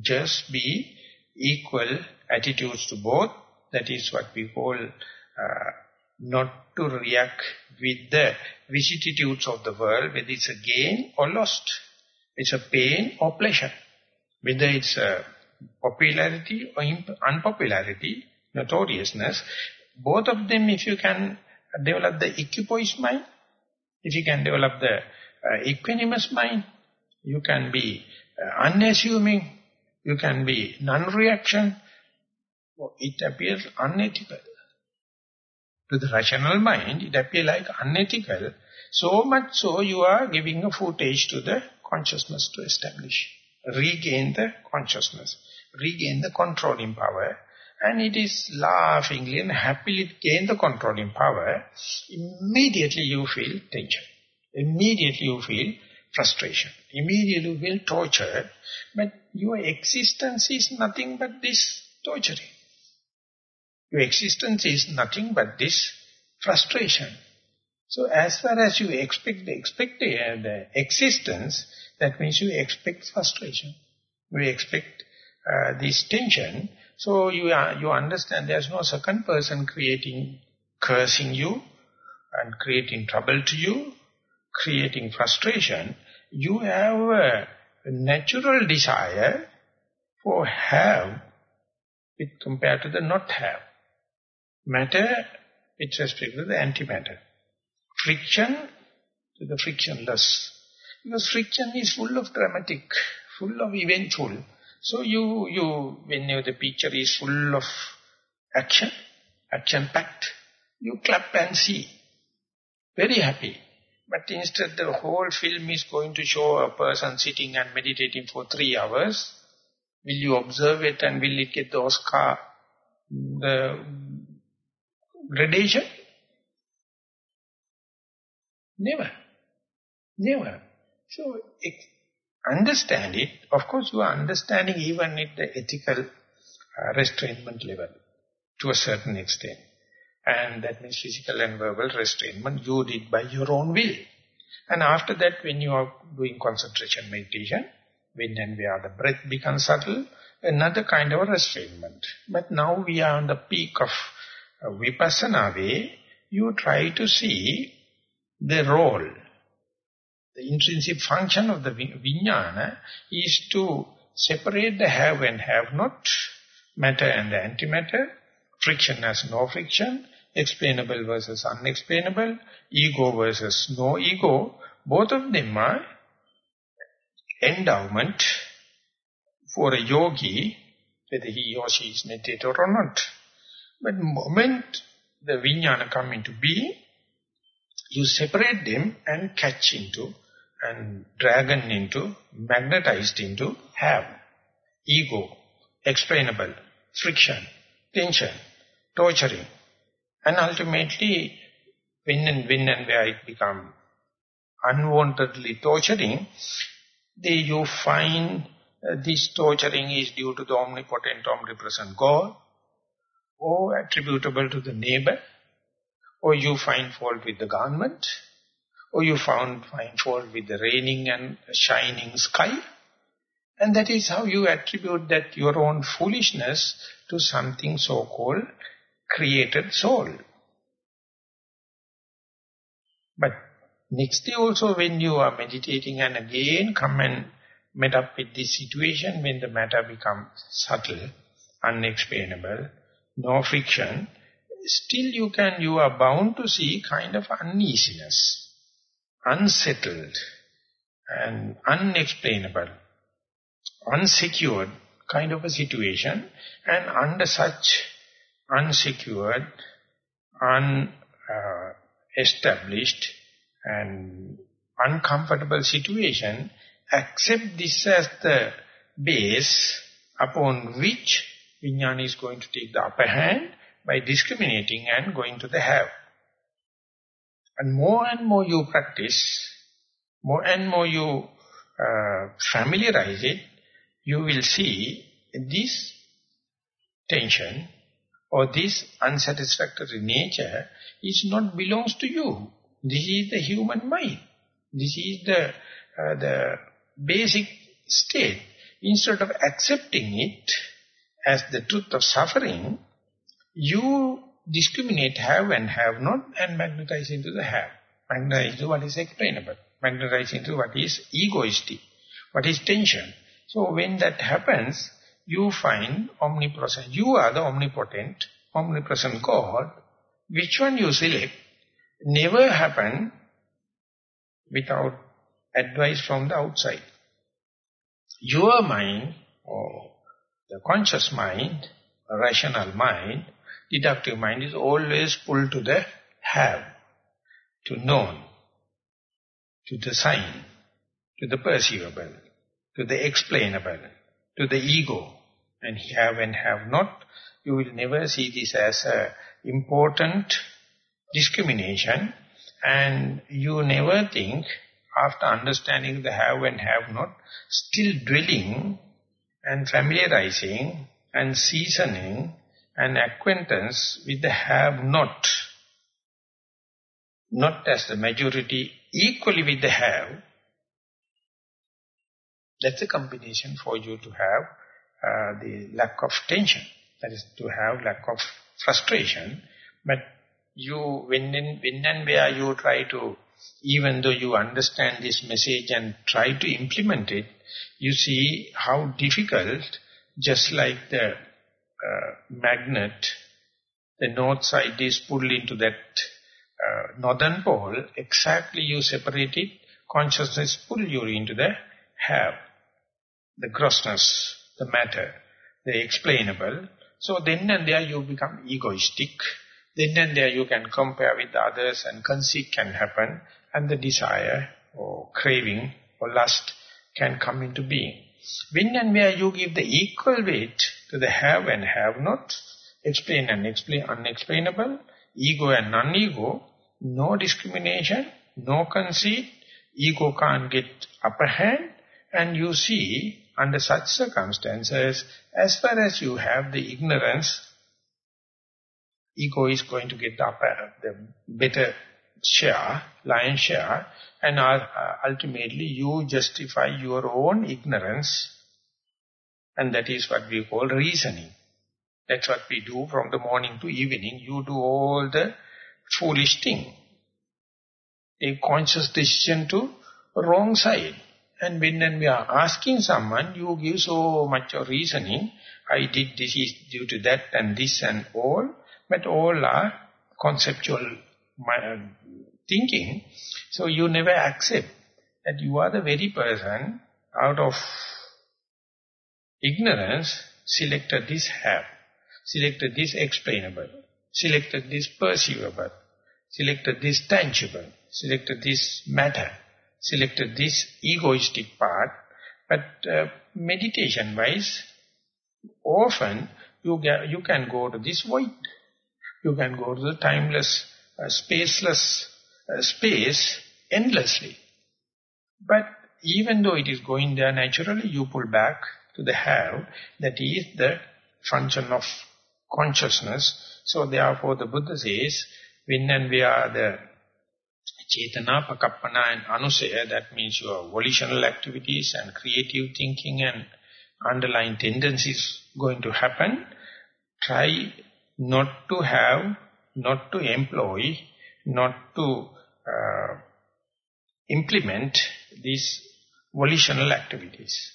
Just be equal attitudes to both. That is what we call uh, not to react with the vicissitudes of the world, whether it's a gain or lost. It's a pain or pleasure. Whether it's popularity or unpopularity, notoriousness, both of them if you can develop the equipoise mind, if you can develop the uh, equanimous mind, you can be uh, unassuming, you can be non-reaction, it appears unethical. To the rational mind, it appears like unethical. So much so, you are giving a footage to the consciousness to establish. Regain the consciousness. Regain the controlling power and it is laughingly and happily gain the controlling power, immediately you feel tension. Immediately you feel frustration. Immediately you feel torture. But your existence is nothing but this torturing. Your existence is nothing but this frustration. So as far as you expect the, expect the, uh, the existence, that means you expect frustration. You expect uh, this tension. So you, uh, you understand there's no second person creating, cursing you and creating trouble to you, creating frustration. You have a natural desire for have with compared to the not have. Matter with respect to the antimatter. Friction to the frictionless. Because friction is full of dramatic, full of eventful. So you, you, when you, the picture is full of action, action-packed, you clap and see. Very happy. But instead the whole film is going to show a person sitting and meditating for three hours. Will you observe it and will it get the Oscar, the gradation? Never. Never. So, understand it, of course you are understanding even at the ethical uh, restrainment level to a certain extent. And that means physical and verbal restrainment you did by your own will. And after that when you are doing concentration meditation, when and where the breath becomes subtle, another kind of restrainment. But now we are on the peak of uh, vipassana way, you try to see the role, the intrinsic function of the vijnana is to separate the have and have not, matter and the antimatter, friction as no friction, explainable versus unexplainable, ego versus no ego, both of them are endowment for a yogi, whether he or she is meditator or not. But moment the vijnana come into being, you separate them and catch into, and dragon into, magnetized into, have, ego, explainable, friction, tension, torturing. And ultimately, when and when and where it become unwantedly torturing, they you find uh, this torturing is due to the omnipotent, omnipresent God, or attributable to the neighbor, or you find fault with the government, or you found find fault with the raining and shining sky. And that is how you attribute that your own foolishness to something so-called created soul. But next day also when you are meditating and again come and met up with this situation when the matter becomes subtle, unexplainable, no friction, still you can, you are bound to see kind of uneasiness, unsettled and unexplainable, unsecured kind of a situation and under such unsecured, unestablished uh, and uncomfortable situation, accept this as the base upon which Vijnana is going to take the upper hand by discriminating and going to the have. And more and more you practice, more and more you uh, familiarize it, you will see this tension or this unsatisfactory nature is not belongs to you. This is the human mind. This is the, uh, the basic state. Instead of accepting it as the truth of suffering, you discriminate have and have not and magnetize into the have. Magnetize into what is explainable. Magnetize into what is egoistic, what is tension. So when that happens, you find omnipresent. You are the omnipotent, omnipresent God. Which one you select never happen without advice from the outside. Your mind, or the conscious mind, rational mind, deductive mind is always pulled to the have, to known, to the sign, to the perceivable, to the explainable, to the ego. And have and have not, you will never see this as a important discrimination and you never think after understanding the have and have not, still dwelling and familiarizing and seasoning and acquaintance with the have not, not as the majority, equally with the have, that's a combination for you to have uh, the lack of tension. That is to have lack of frustration. But you, when, in, when and where you try to, even though you understand this message and try to implement it, you see how difficult, just like the uh, magnet, the north side is pulled into that uh, northern pole, exactly you separate it, consciousness pull you into the have, the grossness, the matter, the explainable. So then and there you become egoistic, then and there you can compare with others and conceit can happen and the desire or craving or lust can come into being. When and where you give the equal weight to the have and have not, explain and explain unexplainable, ego and non-ego, no discrimination, no conceit, ego can't get upper hand, and you see, under such circumstances, as far as you have the ignorance ego is going to get the, upper, the better share, lion share, and uh, ultimately you justify your own ignorance, and that is what we call reasoning. That's what we do from the morning to evening. You do all the foolish thing. take conscious decision to wrong side. And when, when we are asking someone, you give so much of reasoning, I did this is due to that and this and all, but all are conceptual uh, thinking. So you never accept that you are the very person out of ignorance selected this have, selected this explainable, selected this perceivable, selected this tangible, selected this matter, selected this egoistic part. But uh, meditation-wise, often you, get, you can go to this void. You can go to the timeless, uh, spaceless uh, space endlessly. But even though it is going there naturally, you pull back to the have, that is the function of consciousness. So therefore the Buddha says, when and where the Chetana, Pakappana and Anusaya, that means your volitional activities and creative thinking and underlying tendencies going to happen, try not to have, not to employ, not to uh, implement these volitional activities.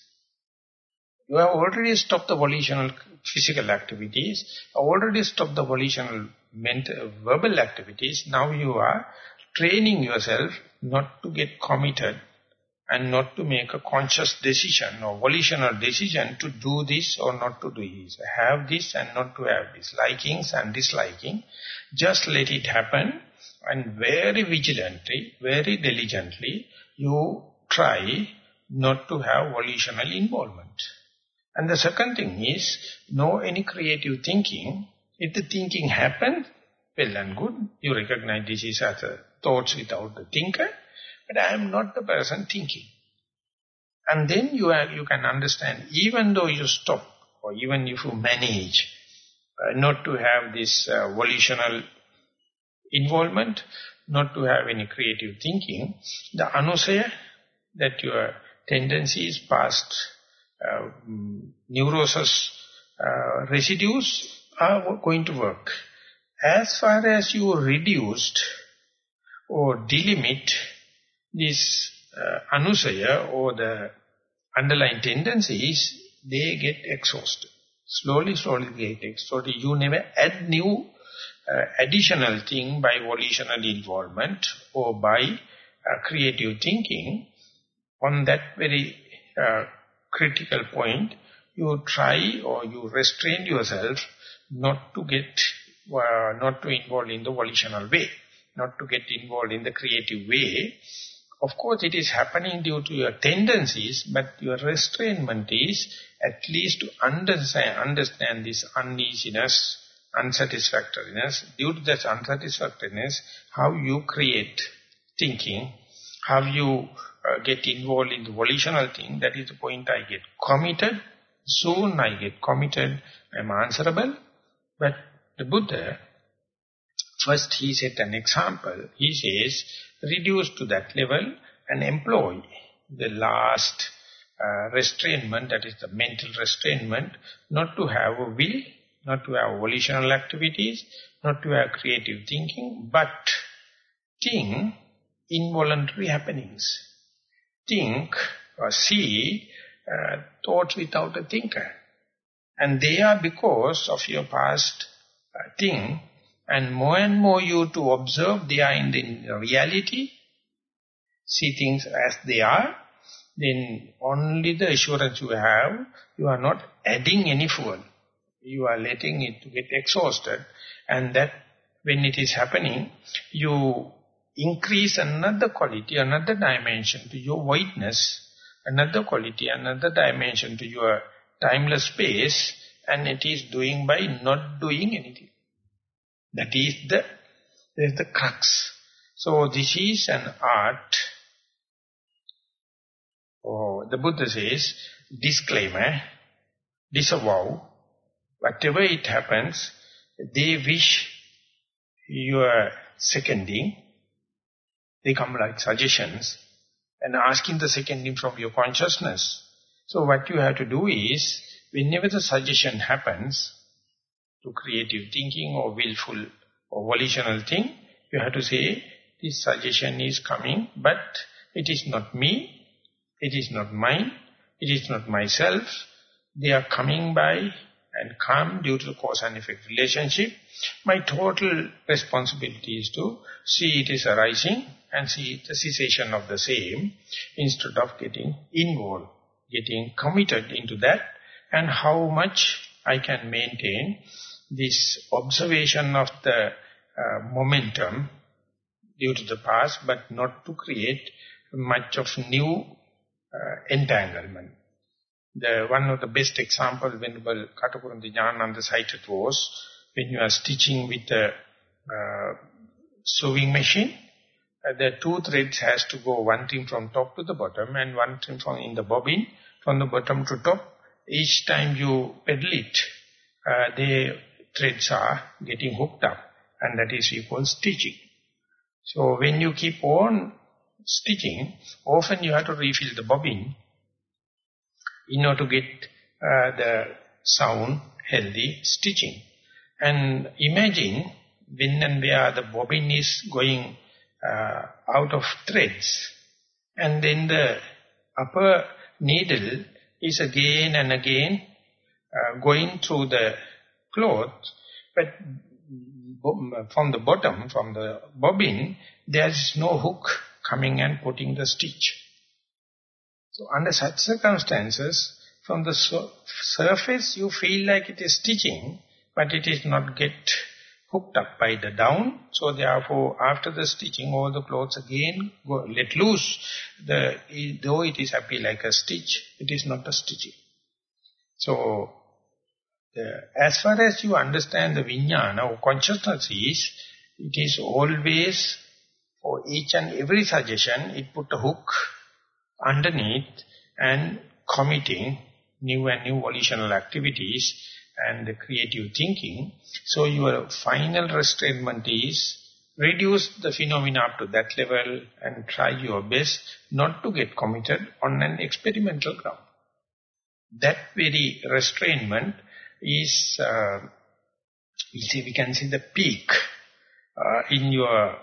You have already stopped the volitional physical activities, already stopped the volitional mental, verbal activities. Now you are training yourself not to get committed and not to make a conscious decision or volitional decision to do this or not to do this. Have this and not to have this. Likings and disliking. Just let it happen and very vigilantly, very diligently, you try not to have volitional involvement. And the second thing is, no any creative thinking. If the thinking happens, well and good, you recognize this is as a thoughts without the thinker, but I am not the person thinking. And then you, are, you can understand, even though you stop, or even if you manage uh, not to have this uh, volitional involvement, not to have any creative thinking, the anusaya, that your tendency is past uh, neurosis uh, residues are going to work. As far as you reduced or delimit this uh, anusaya or the underlying tendencies, they get exhausted. Slowly, slowly they get exhausted. You never add new uh, additional thing by volitional involvement or by uh, creative thinking. On that very uh, critical point, you try or you restrain yourself not to get, uh, not to involve in the volitional way, not to get involved in the creative way. Of course, it is happening due to your tendencies, but your restrainment is at least to understand, understand this uneasiness, unsatisfactoriness. Due to this unsatisfactoriness, how you create thinking, how you uh, get involved in the volitional thing, that is the point I get committed. Soon I get committed, I am answerable. But the Buddha, first he set an example. He says, reduce to that level and employ the last uh, restrainment, that is the mental restrainment, not to have a will, not to have volitional activities, not to have creative thinking, but think involuntary happenings think or see uh, thoughts without a thinker. And they are because of your past uh, thing. And more and more you to observe they are in the reality, see things as they are, then only the assurance you have, you are not adding any fuel. You are letting it to get exhausted. And that when it is happening, you increase another quality, another dimension to your whiteness, another quality, another dimension to your timeless space, and it is doing by not doing anything. That is the, that is the crux. So this is an art, or the Buddha says, disclaimer, disavow, whatever it happens, they wish you are seconding, they come like suggestions and asking the second from your consciousness. So what you have to do is, whenever the suggestion happens to creative thinking or willful or volitional thing, you have to say, this suggestion is coming, but it is not me, it is not mine, it is not myself. They are coming by and come due to the cause and effect relationship. My total responsibility is to see it is arising and see the cessation of the same instead of getting involved, getting committed into that and how much I can maintain this observation of the uh, momentum due to the past, but not to create much of new uh, entanglement. The one of the best example Venerable Katukurunde Jnananda cited was when you are stitching with a uh, sewing machine, uh, the two threads has to go one thing from top to the bottom and one thing from in the bobbin from the bottom to top. Each time you pedal it, uh, the threads are getting hooked up and that is equal stitching. So when you keep on stitching, often you have to refill the bobbin in order to get uh, the sound, healthy stitching. And imagine when and where the bobbin is going uh, out of threads, and then the upper needle is again and again uh, going through the cloth, but from the bottom, from the bobbin, there is no hook coming and putting the stitch. So under such circumstances, from the surface you feel like it is stitching, but it is not get hooked up by the down. So therefore, after the stitching, all the clothes again go, let loose. The, though it is appear like a stitch, it is not a stitching. So, the, as far as you understand the vijnana or consciousness is, it is always, for each and every suggestion, it put a hook underneath and committing new and new volitional activities and creative thinking. So your final restrainment is reduce the phenomena up to that level and try your best not to get committed on an experimental ground. That very restrainment is, uh, see, we can see the peak uh, in your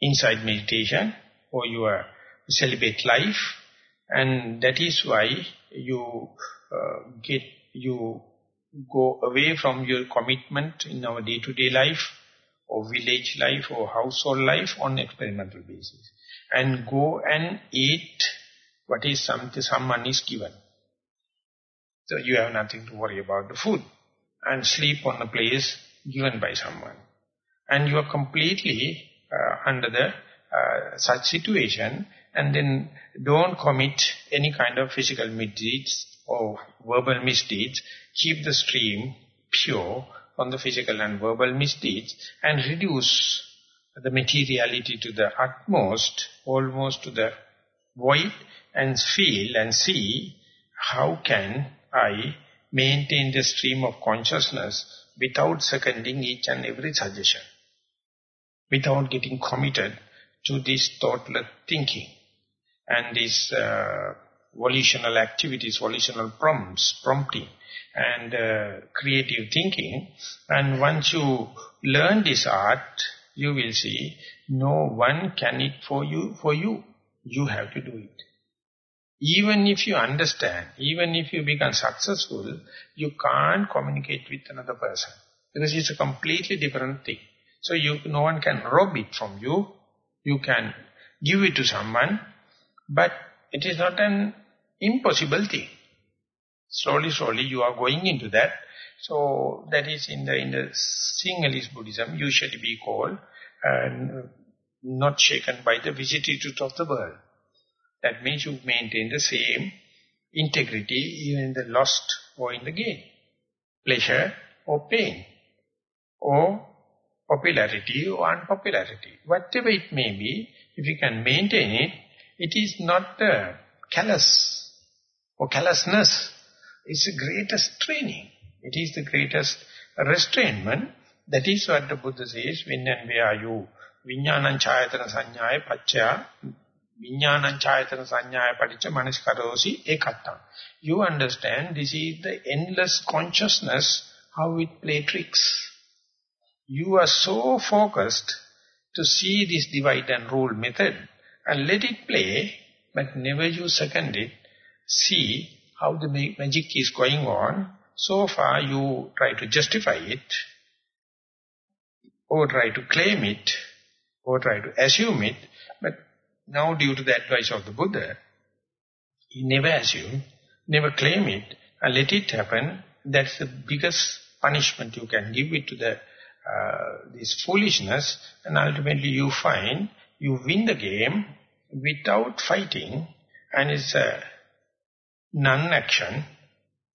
inside meditation or your celibate life and that is why you uh, get you go away from your commitment in our day-to-day -day life or village life or household life on experimental basis and go and eat what is something someone is given. So you have nothing to worry about the food and sleep on a place given by someone. And you are completely uh, under the uh, such situation and then don't commit any kind of physical misdeeds or verbal misdeeds. Keep the stream pure on the physical and verbal misdeeds and reduce the materiality to the utmost, almost to the void and feel and see how can I maintain the stream of consciousness without seconding each and every suggestion, without getting committed to this thoughtless thinking and these uh, volitional activities, volitional prompts, prompting and uh, creative thinking. And once you learn this art, you will see no one can it for you, for you. You have to do it. Even if you understand, even if you become successful, you can't communicate with another person. Because it's a completely different thing. So you, no one can rob it from you. You can give it to someone, but it is not an impossible thing. Slowly, slowly you are going into that. So that is in the in the Sinhalese Buddhism usually be called and not shaken by the vicissitudes of the world. That means you maintain the same integrity even in the lost or in the gain. Pleasure or pain. Or popularity or unpopularity. Whatever it may be, if you can maintain it, it is not the callous or callousness. It's the greatest training. It is the greatest restrainment. That is what the Buddha says, when and where you viññānaṁ chāyatana saññāya paccaya viññānaṁ chāyatana saññāya paticca ekattam. You understand this is the endless consciousness, how it play tricks. You are so focused to see this divide and rule method and let it play, but never you second it. See how the magic is going on. So far you try to justify it, or try to claim it, or try to assume it, but now due to the advice of the Buddha, he never assume, never claim it, and let it happen. That's the biggest punishment you can give it to the uh, this foolishness, and ultimately you find you win the game without fighting, and it's a non-action,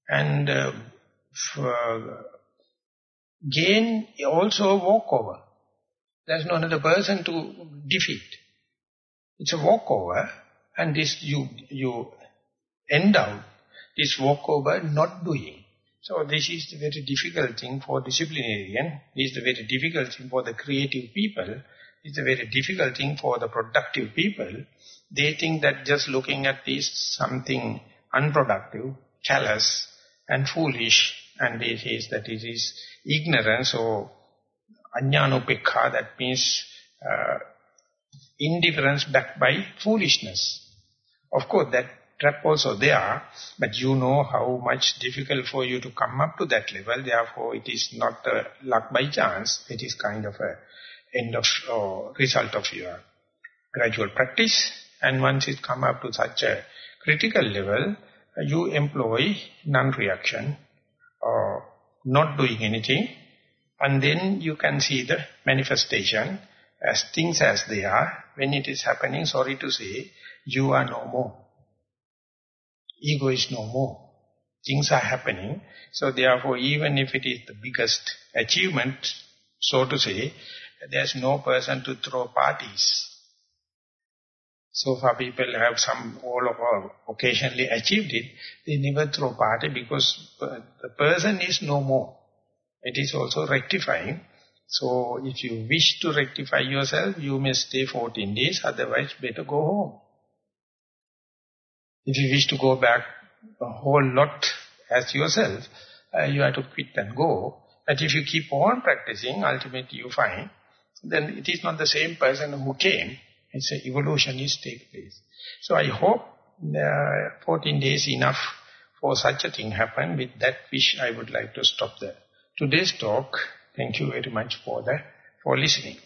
and uh, gain also a walkover. There's no another person to defeat. It's a walkover, and this you you end out this walkover not doing. So this is the very difficult thing for disciplinarian, this is the very difficult thing for the creative people, it's a very difficult thing for the productive people. They think that just looking at this something unproductive, callous and foolish, and it is that it is ignorance or anyanupekha, that means uh, indifference backed by foolishness. Of course, that trap also there, but you know how much difficult for you to come up to that level. Therefore, it is not a luck by chance. It is kind of a end of uh, result of your gradual practice. And once it come up to such a critical level, you employ non-reaction or not doing anything. And then you can see the manifestation as things as they are. When it is happening, sorry to say, you are no more. Ego is no more. Things are happening. So therefore, even if it is the biggest achievement, so to say, there's no person to throw parties. So far people have some, all of our occasionally achieved it, they never throw party because the person is no more. It is also rectifying. So if you wish to rectify yourself, you may stay 14 days, otherwise better go home. If you wish to go back a whole lot as yourself, uh, you have to quit and go. But if you keep on practicing, ultimately you find, then it is not the same person who came. It's an evolution is take place. So I hope uh, 14 days enough for such a thing happen. With that wish, I would like to stop there. Today's talk, thank you very much for the for listening.